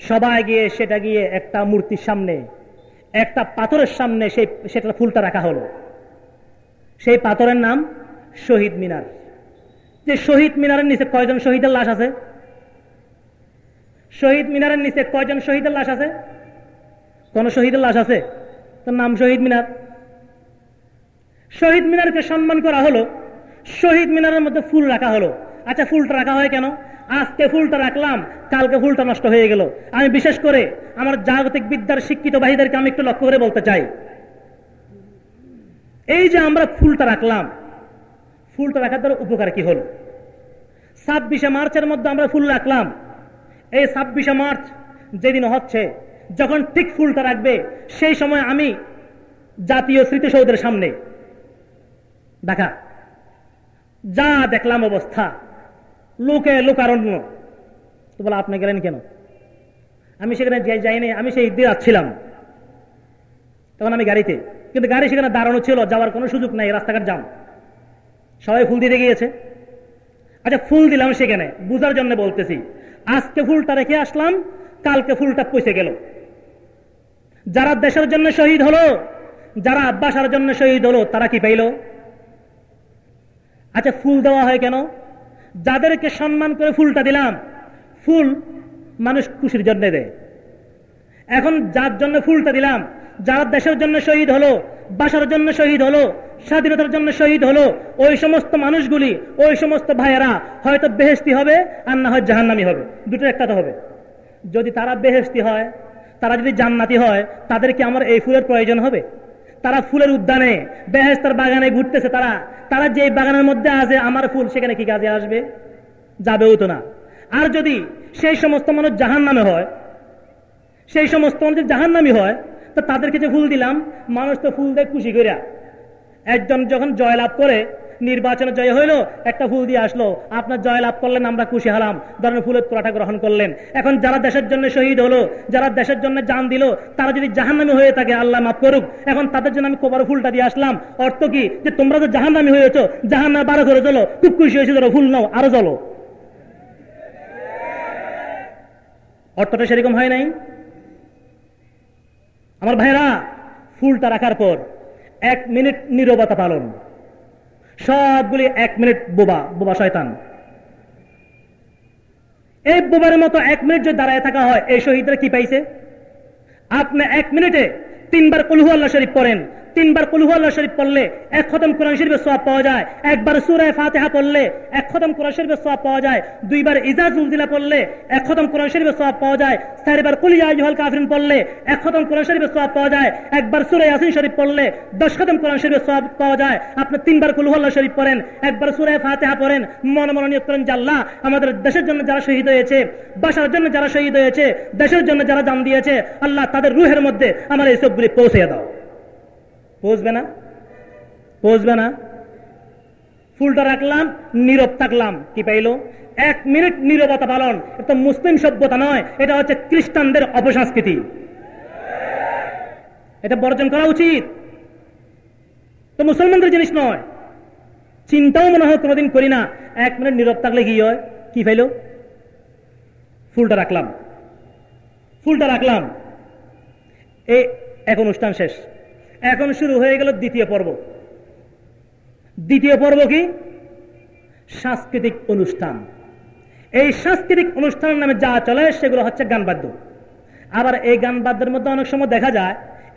সবাই গিয়ে সেটা গিয়ে একটা মূর্তির সামনে, একটা পাথরের সামনে সেই সেটা ফুলটা রাখা হলো। সেই পাথরের নাম শহীদ মিনার। যে শহীদ মিনারের নিচে কয়জন শহীদের লাশ আছে? শহীদ মিনারের নিচে কয়জন শহীদের লাশ আছে? কোন শহীদের লাশ আছে? তার নাম শহীদ মিনার। শহীদ মিনারকে সম্মান করা হলো, শহীদ মিনারের মধ্যে ফুল রাখা হলো। আচ্ছা ফুলটা রাখা হয় কেন? আজকে ফুলটা রাখলাম, কালকে ফুলটা নষ্ট হয়ে গেল। আমি বিশেষ করে আমার জাগতিক বিদ্যার শিক্ষিত ভাইদেরকে আমি একটু লক্ষ্য করে বলতে চাই। এই যে আমরা ফুলটা রাখলাম, ফুলটা রাখার দ্বারা উপকার কি হলো? ছাব্বিশে মার্চের মধ্যে আমরা ফুল রাখলাম এই ছাব্বিশে মার্চ যেদিন হচ্ছে, যখন ঠিক ফুলটা রাখবে, সেই সময় আমি জাতীয় স্মৃতিসৌধের সামনে। দেখা, যা দেখলাম অবস্থা, লোকে লোকারণ্য। তো বলে, আপনি গেলেন কেন? আমি সেখানে যাইনি, আমি সেই দিয়ে যাচ্ছিলাম। তখন আমি গাড়িতে, কিন্তু গাড়ি সেখানে দাঁড়ানো ছিল, যাওয়ার কোনো সুযোগ নাই, রাস্তাঘাট যাম সবাই ফুল দিতে গিয়েছে। আচ্ছা ফুল দিলাম সেখানে, বুঝার জন্য বলতেছি। আজকে ফুলটা রেখে আসলাম, কালকে ফুলটা পচে গেল। যারা দেশের জন্য শহীদ হলো, যারা আব্বাসার জন্য শহীদ হলো, তারা কি পাইল? আচ্ছা ফুল দেওয়া হয় কেন? যাদেরকে সম্মান করে ফুলটা দিলাম, ফুল মানুষ খুশির জন্য দেয়। এখন যার জন্য ফুলটা দিলাম, যারা দেশের জন্য শহীদ হলো বাসার জন্য শহীদ হলো, স্বাধীনতার জন্য শহীদ হলো, ওই সমস্ত মানুষগুলি, ওই সমস্ত ভাইয়েরা হয়তো বেহেস্তি হবে, আর না হয় জাহান্নামি হবে। দুটো একটা তো হবে। যদি তারা বেহেস্তি হয়, তারা যদি জান্নাতি হয় তাদেরকে আমার এই ফুলের প্রয়োজন হবে? তারা ফুলের উদ্যানে বেহেস্তার বাগানে ঘুরতেছে তারা তারা যে বাগানের মধ্যে আছে, আমার ফুল সেখানে কি কাজে আসবে? যাবেও তো না। আর যদি সেই সমস্ত মানুষ জাহান নামে হয়, সেই সমস্ত মানুষ জাহান নামি হয় তো তাদেরকে যে ফুল দিলাম, মানুষ তো ফুল দিয়ে খুশি করিয়া একজন যখন জয়লাভ করে, নির্বাচনে জয় হইল, একটা ফুল দিয়ে আসলো, আপনার জয় লাভ করলেন, আমরা খুশি হলাম, ধরেন ফুলের তোরাটা গ্রহণ করলেন। এখন যারা দেশের জন্য শহীদ হলো, যারা দেশের জন্য জান দিল, তারা যদি জাহান্নামি হয়ে থাকে, আল্লাহ মাফ করুক। এখন তাদের জন্য আমি কোবার ফুলটা দিয়ে আসলাম। অর্থ কি? যে তোমরা তো জাহান্নামি হয়েছ জাহান্নার বারো করে চলো, খুব খুশি হয়েছে, ধরো ফুল নাও, আরও চলো। অর্থটা সেরকম হয় নাই। আমার ভাইরা ফুলটা রাখার পর এক মিনিট নিরবতা পালন। সবগুলি এক মিনিট বোবা বোবা শয়তান। এই বোবার মতো এক মিনিট যদি দাঁড়ায় থাকা হয়, এই শহীদরা কি পাইছে? আপনি এক মিনিটে তিনবার কলহু আল্লাহ শরীফ পড়েন তিনবার কুলহু আল্লাহ শরীফ পড়লে এক খতম কোরআন শরীফের সোয়াব পাওয়া যায়, একবার সুরায় ফাতেহা পড়লে এক খতম কোরআন শরীফের সোয়াব পাওয়া যায়, দুইবার ইজাজ উলজিলা পড়লে এক খতম কোরআন শরীফের সোয়াব পাওয়া যায়, চারবার কুলিয়া জুহাল কাফরিন পড়লে এক খতম কোরআন শরীফের সোয়াব পাওয়া যায়, একবার সুরায় ইয়াসিন শরীফ পড়লে দশ খতম কোরআন শরীফের সোয়াব পাওয়া যায়। আপনি তিনবার কুলহু আল্লাহ শরীফ পড়েন, একবার সুরায় ফাতেহা পড়েন, মনে মনে নিয়োগ করেন যে আল্লাহ আমাদের দেশের জন্য যারা শহীদ হয়েছে, বাসার জন্য যারা শহীদ হয়েছে, দেশের জন্য যারা দান দিয়েছে, আল্লাহ তাদের রুহের মধ্যে আমার এই সবগুলি পৌঁছে দাও। পৌঁছবে না? পৌঁছবে না? ফুলটা রাখলাম, নীরব থাকলাম। কি পাইলো? এক মিনিট নীরবতা পালন। এটা মুসলিম সভ্যতা নয়, এটা হচ্ছে খ্রিস্টানদের অপসংস্কৃতি। এটা বর্জন করা উচিত। তো মুসলমানদের জিনিস নয়। চিন্তাও মনে হয় কোনোদিন করি না। এক মিনিট নীরব থাকলে কি হয়? কি পাইলো? ফুলটা রাখলাম। ফুলটা রাখলাম। এই এক অনুষ্ঠান শেষ। এখন শুরু হয়ে গেল দ্বিতীয় পর্ব। দ্বিতীয় পর্ব কি? সাংস্কৃতিক অনুষ্ঠান। এই সাংস্কৃতিক অনুষ্ঠানের নামে যা চলে, সেগুলো হচ্ছে গান বাদ্য আবার এই গান বাদ্যের মধ্যে অনেক সময় দেখা যায়,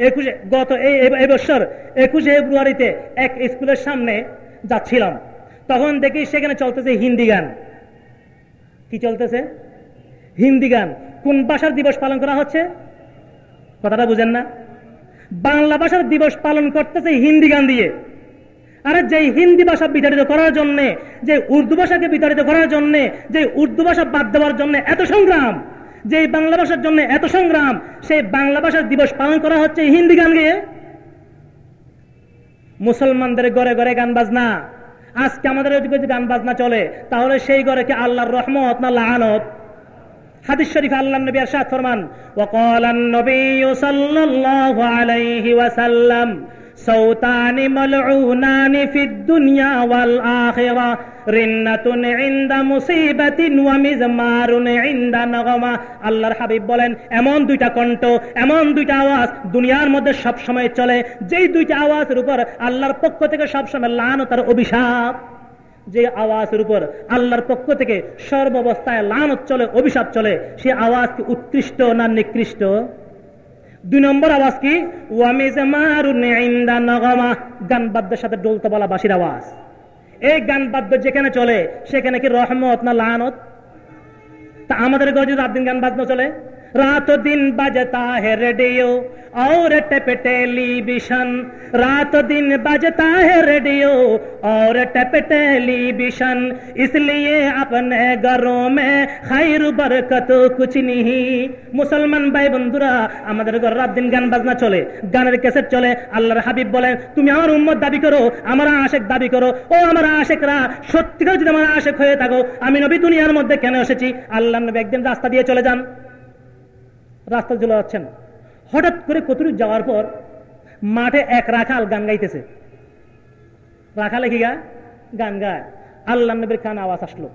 একুশে গত এই এবছর একুশে ফেব্রুয়ারিতে এক স্কুলের সামনে যাচ্ছিলাম। তখন দেখি সেখানে চলতেছে হিন্দি গান। কি চলতেছে? হিন্দি গান। কোন ভাষার দিবস পালন করা হচ্ছে? কথাটা বুঝেন না। বাংলা ভাষার দিবস পালন করতেছে হিন্দি গান দিয়ে আরে যে হিন্দি ভাষা বিতাড়িত করার জন্য যে উর্দু ভাষাকে বিতাড়িত করার জন্য যে উর্দু ভাষা বাদ দেওয়ার জন্য এত সংগ্রাম যে বাংলা ভাষার জন্য এত সংগ্রাম, সেই বাংলা ভাষার দিবস পালন করা হচ্ছে হিন্দি গান গিয়ে মুসলমানদের ঘরে ঘরে গান বাজনা। আজকে আমাদের গান বাজনা চলে, তাহলে সেই ঘরে কি আল্লাহর রহমত না লাহানত? হাদিস শরীফ আল্লাহ নবী আরশাদ ফরমান ওয়াকালান নবী সাল্লাল্লাহু আলাইহি ওয়াসাল্লাম সৌতানি মালউনানি ফিদ দুনিয়া ওয়াল আখিরা, রিন্নাতুন ইনদা মুসিবাতিন ওয়া মিজমারুন ইনদা নগমা। আল্লাহর হাবিব বলেন, এমন দুইটা কণ্ঠ, এমন দুইটা আওয়াজ দুনিয়ার মধ্যে সব সময় চলে। যেই দুইটা আওয়াজের উপর আল্লাহর পক্ষ থেকে সব সময় লানত আর অভিশাপ। যে আওয়াজের উপর আল্লাহর পক্ষ থেকে সর্বাবস্থায় লানত চলে, অভিশাপ চলে, সে আওয়াজ কি উৎকৃষ্ট না নিকৃষ্ট? দুই নম্বর আওয়াজ কি? গান বাদ্যের সাথে ডলতে বলা বাসির আওয়াজ। এই গান বাদ্য যেখানে চলে, সেখানে কি রহমত না লানত? তা আমাদের গজে রাত দিন গান বাজনা চলে रात दिन बजता है रेडियो और टेप टेलीविजन रात दिन बजता है रेडियो और टेप टेलीविजन इसलिए अपने घरों में खैर बरकत कुछ नहीं মুসলমান ভাই বন্ধুরা আমাদের ঘর রাত দিন গান বাজনা চলে গানের ক্যাসেট চলে আল্লাহর হাবিব বলেন তুমি আমার উম্মত দাবি করো আমার আশেক দাবি করো ও আমার আশেকরা সত্যিকার যদি আমার আশেক হয়ে থাকো আমি নবী দুনিয়ার মধ্যে কেন এসেছি আল্লাহ নবী একদিন রাস্তা দিয়ে চলে যান রাস্তা চলে যাচ্ছেন। হঠাৎ করে কতটুক যাওয়ার পর মাঠে এক রাখাল গান গাইতেছে। রাখালে কি গায়? গান গায়। আল্লাহ নবীর কানে আওয়াজ আসলো।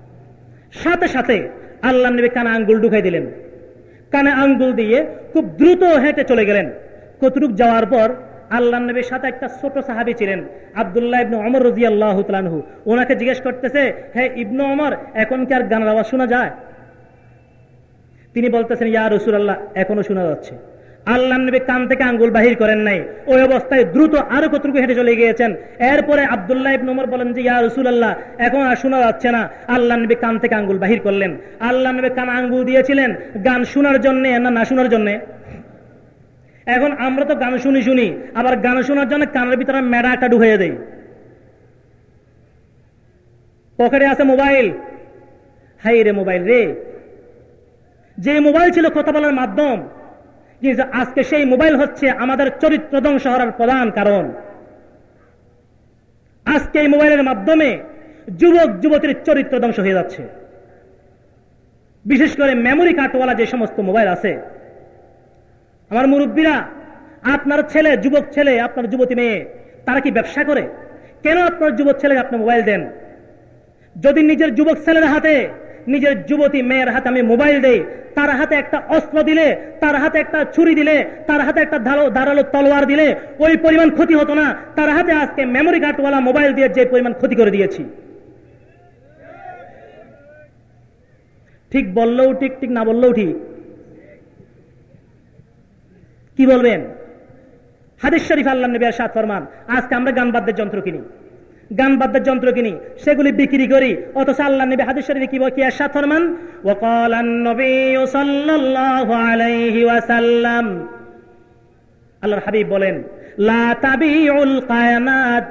সাথে সাথে আল্লাহ নবী কানে আঙ্গুল ঢুকাই দিলেন। কানে আঙ্গুল দিয়ে খুব দ্রুত হেঁটে চলে গেলেন। কতটুক যাওয়ার পর আল্লাহ নবীর সাথে একটা ছোট সাহাবি ছিলেন, আবদুল্লাহ ইবনু অমর রাজি আল্লাহ তালানহু ওনাকে জিজ্ঞেস করতেছে হ্যাঁ ইবনু অমর এখন কি আর গানের আওয়াজ শোনা যায়? তিনি বলতেছেন, ইয়া রসুল আল্লাহ এখনও শোনা যাচ্ছে। আল্লাহ নবী কান থেকে আঙ্গুল বাহির করেন নাই। ওই অবস্থায় দ্রুত আরও কতটুকু হেঁটে চলে গিয়েছেন? এরপরে আবদুল্লাহ ইবনে ওমর বলেন যে, ইয়া রসুল আল্লাহ এখন আর শোনা যাচ্ছে না। আল্লাহ নবী কান থেকে আঙ্গুল বাহির করলেন। আল্লাহ নবী কান আঙ্গুল দিয়েছিলেন গান শোনার জন্য না না শোনার জন্য? এখন আমরা তো গান শুনি শুনি, আবার গান শোনার জন্য কানের ভিতরে মেডা একটা ঢুকিয়ে দেই। পকেটে আছে মোবাইল। হাই রে মোবাইল রে যে মোবাইল ছিল কথা বলার মাধ্যম? কিন্তু আজকে সেই মোবাইল হচ্ছে আমাদের চরিত্র ধ্বংস হওয়ার প্রধান কারণ। আজকে এই মোবাইলের মাধ্যমে যুবক, যুবতীর চরিত্র ধ্বংস হয়ে যাচ্ছে। বিশেষ করে মেমোরি কার্ডওয়ালা যে সমস্ত মোবাইল আছে। আমার মুরব্বীরা, আপনার ছেলে, যুবক ছেলে, আপনার যুবতী মেয়ে, তারা কি ব্যবসা করে? কেন আপনার যুবক ছেলে আপনি মোবাইল দেন? যদি নিজের যুবক ছেলের হাতে নিজের যুবতী মেয়ের হাতে আমি মোবাইল দেই, তার হাতে একটা অস্ত্র দিলে, তার হাতে একটা ছুরি দিলে, তার হাতে একটা ধারো ধারালো তলোয়ার দিলে, ওই পরিমাণ ক্ষতি হতো না। তার হাতে আজকে মেমোরি কার্ডওয়ালা মোবাইল দিয়ে যে পরিমাণ ক্ষতি করে দিয়েছি। ঠিক বললেও ঠিক ঠিক না বললেও ঠিক। কি বলবেন? হাদিস শরীফ আল্লাহ নবী সাত ফরমান, আজকে আমরা গান বাদ্যের যন্ত্র কিনি। গান বাদ্যার যন্ত্র কিনি, সেগুলি বিক্রি করি, অথচ আল্লাহ নবী হাদিস শরীফে কি বকিয়া সাথরমান ওয়াকালান নবী সাল্লাল্লাহু আলাইহি ওয়াসাল্লাম। আল্লাহর হাবিব বলেন, লা তাবিউল কায়ামাত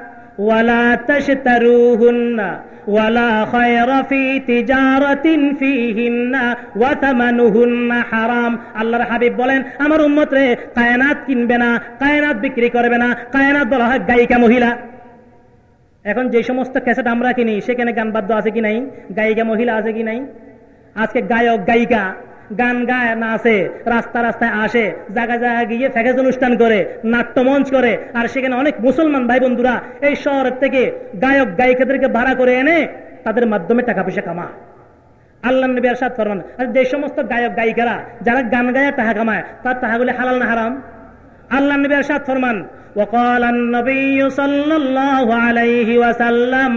ওয়ালা তাশতারুহুন্না ওয়ালা খায়রা ফি তিজারাতিন ফীহিন্না ওয়া তামানুহুন্না হারাম। আল্লাহর হাবিব বলেন, আমার উম্মত রে কায়নাত কিনবে না, কায়নাত বিক্রি করবে না, কায়নাত বলা হয় গায়িকা মহিলা। এখন যে সমস্ত ক্যাসেট আমরা কিনি, সেখানে গান বাদ্য আছে কি নাই? গায়িকা মহিলা আছে কি নাই? আজকে গায়ক, গায়িকা, গান গায় না আছে, রাস্তা রাস্তায় আসে জায়গা জায়গা গিয়ে ফ্যাকেজ অনুষ্ঠান করে, নাট্যমঞ্চ করে, আর সেখানে অনেক মুসলমান ভাই বন্ধুরা এই শহরের থেকে গায়ক, গায়িকাদেরকে ভাড়া করে এনে তাদের মাধ্যমে টাকা পয়সা কামা আল্লাহ নবী আর সাত ফরমান, আর যে সমস্ত গায়ক, গায়িকারা, যারা গান গায়ে টাকা কামায়। তার টাকাগুলি হালাল না হারাম? আল্লাহ নবী আর সাত ফরমান وقال النبي صلى الله عليه وسلم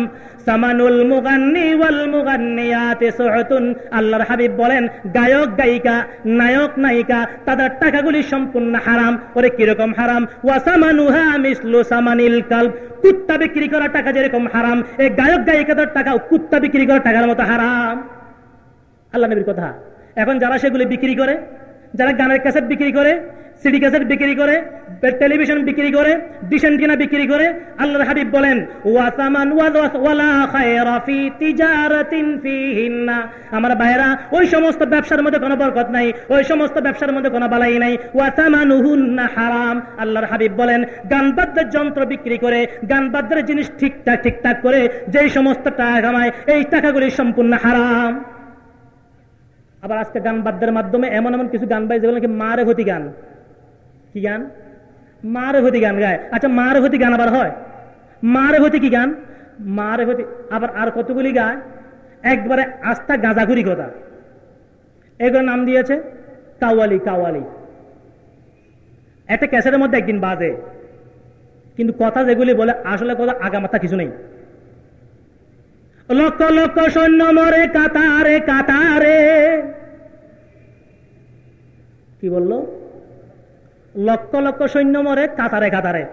সামানুল মুগান্নি ওয়াল মুগান্নিয়াতি সুহতুন আল্লাহর হাবিব বলেন গায়ক গায়িকা নায়ক নায়িকা তাদের টাকাগুলি সম্পূর্ণ হারাম ওরে কিরকম হারাম ওয়া সামানুহা মিসলু সামানিল কালব কুত্তা বিক্রি করা টাকা যেরকম হারাম এই গায়ক গায়িকাদের টাকা কুত্তা বিক্রি করা টাকার মতো হারাম আল্লাহ নবীর কথা এখন যারা সেগুলি বিক্রি করে যারা গানের ক্যাসেট বিক্রি করে সিডি ক্যাসেট বিক্রি করে টেলিভিশন বিক্রি করে ডিসেন্টিনা বিক্রি করে, আল্লাহর হাবিব বলেন, ওয়াসামান আমার ভাইরা ওই সমস্ত ব্যবসার মধ্যে কোনো বরকত নাই, ওই সমস্ত ব্যবসার মধ্যে কোনো বালাই নাই। ওয়াসামানুহুন্না হারাম, আল্লাহর হাবিব বলেন গান বাদ্যের যন্ত্র বিক্রি করে গান বাদ্যের জিনিস ঠিকঠাক ঠিকঠাক করে, যেই সমস্ত টাকা কামায়, এই টাকাগুলি সম্পূর্ণ হারাম। আবার আজকে গান বাদ্যের মাধ্যমে এমন এমন কিছু গান বাই যেগুলো নাকি মারে হতি গান। কি গান? মারে হতি গান গায়। আচ্ছা মারে হতি গান আবার হয়? মারে হতি কি গান? মারে হতি আবার আর কতগুলি গায়? একবারে আস্থা গাঁজাঘুরি কথা। এগুলো নাম দিয়েছে কাওয়ালি কাওয়ালি। একটা ক্যাসেটের মধ্যে একদিন বাজে। কিন্তু কথা যেগুলি বলে, আসলে কথা আগামাথা কিছু নেই। লক্ষ লক্ষ সৈন্য মরে কাতারে কাতারে। কি বলল? লক্ষ লক্ষ সৈন্য মরে কাতারে কাতারে।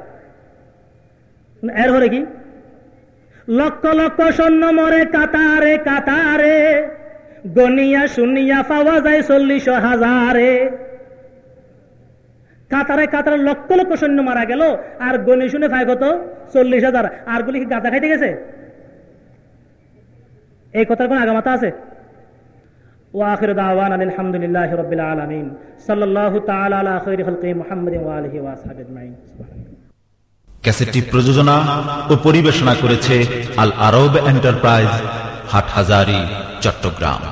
এর হলে কি? লক্ষ লক্ষ সৈন্য মরে কাতারে কাতারে, গনিয়া শুনিয়া পাওয়া যায় চল্লিশ হাজারে। কাতারে কাতারে লক্ষ লক্ষ সৈন্য মারা গেল, আর গনি শুনে পায় কত? চল্লিশ হাজার। আর গুলি কি গাঁজা খাইতে গেছে? এই কথার কোন আগামাতা আছে? واخر دعوانا الحمد لله رب العالمين صلى الله تعالى على خير خلقه محمد واله واصحابه اجمعين ক্যাসেটটি প্রযোজনা ও পরিবেশনা করেছে আল আরব এন্টারপ্রাইজ হাটহাজারি চট্টগ্রাম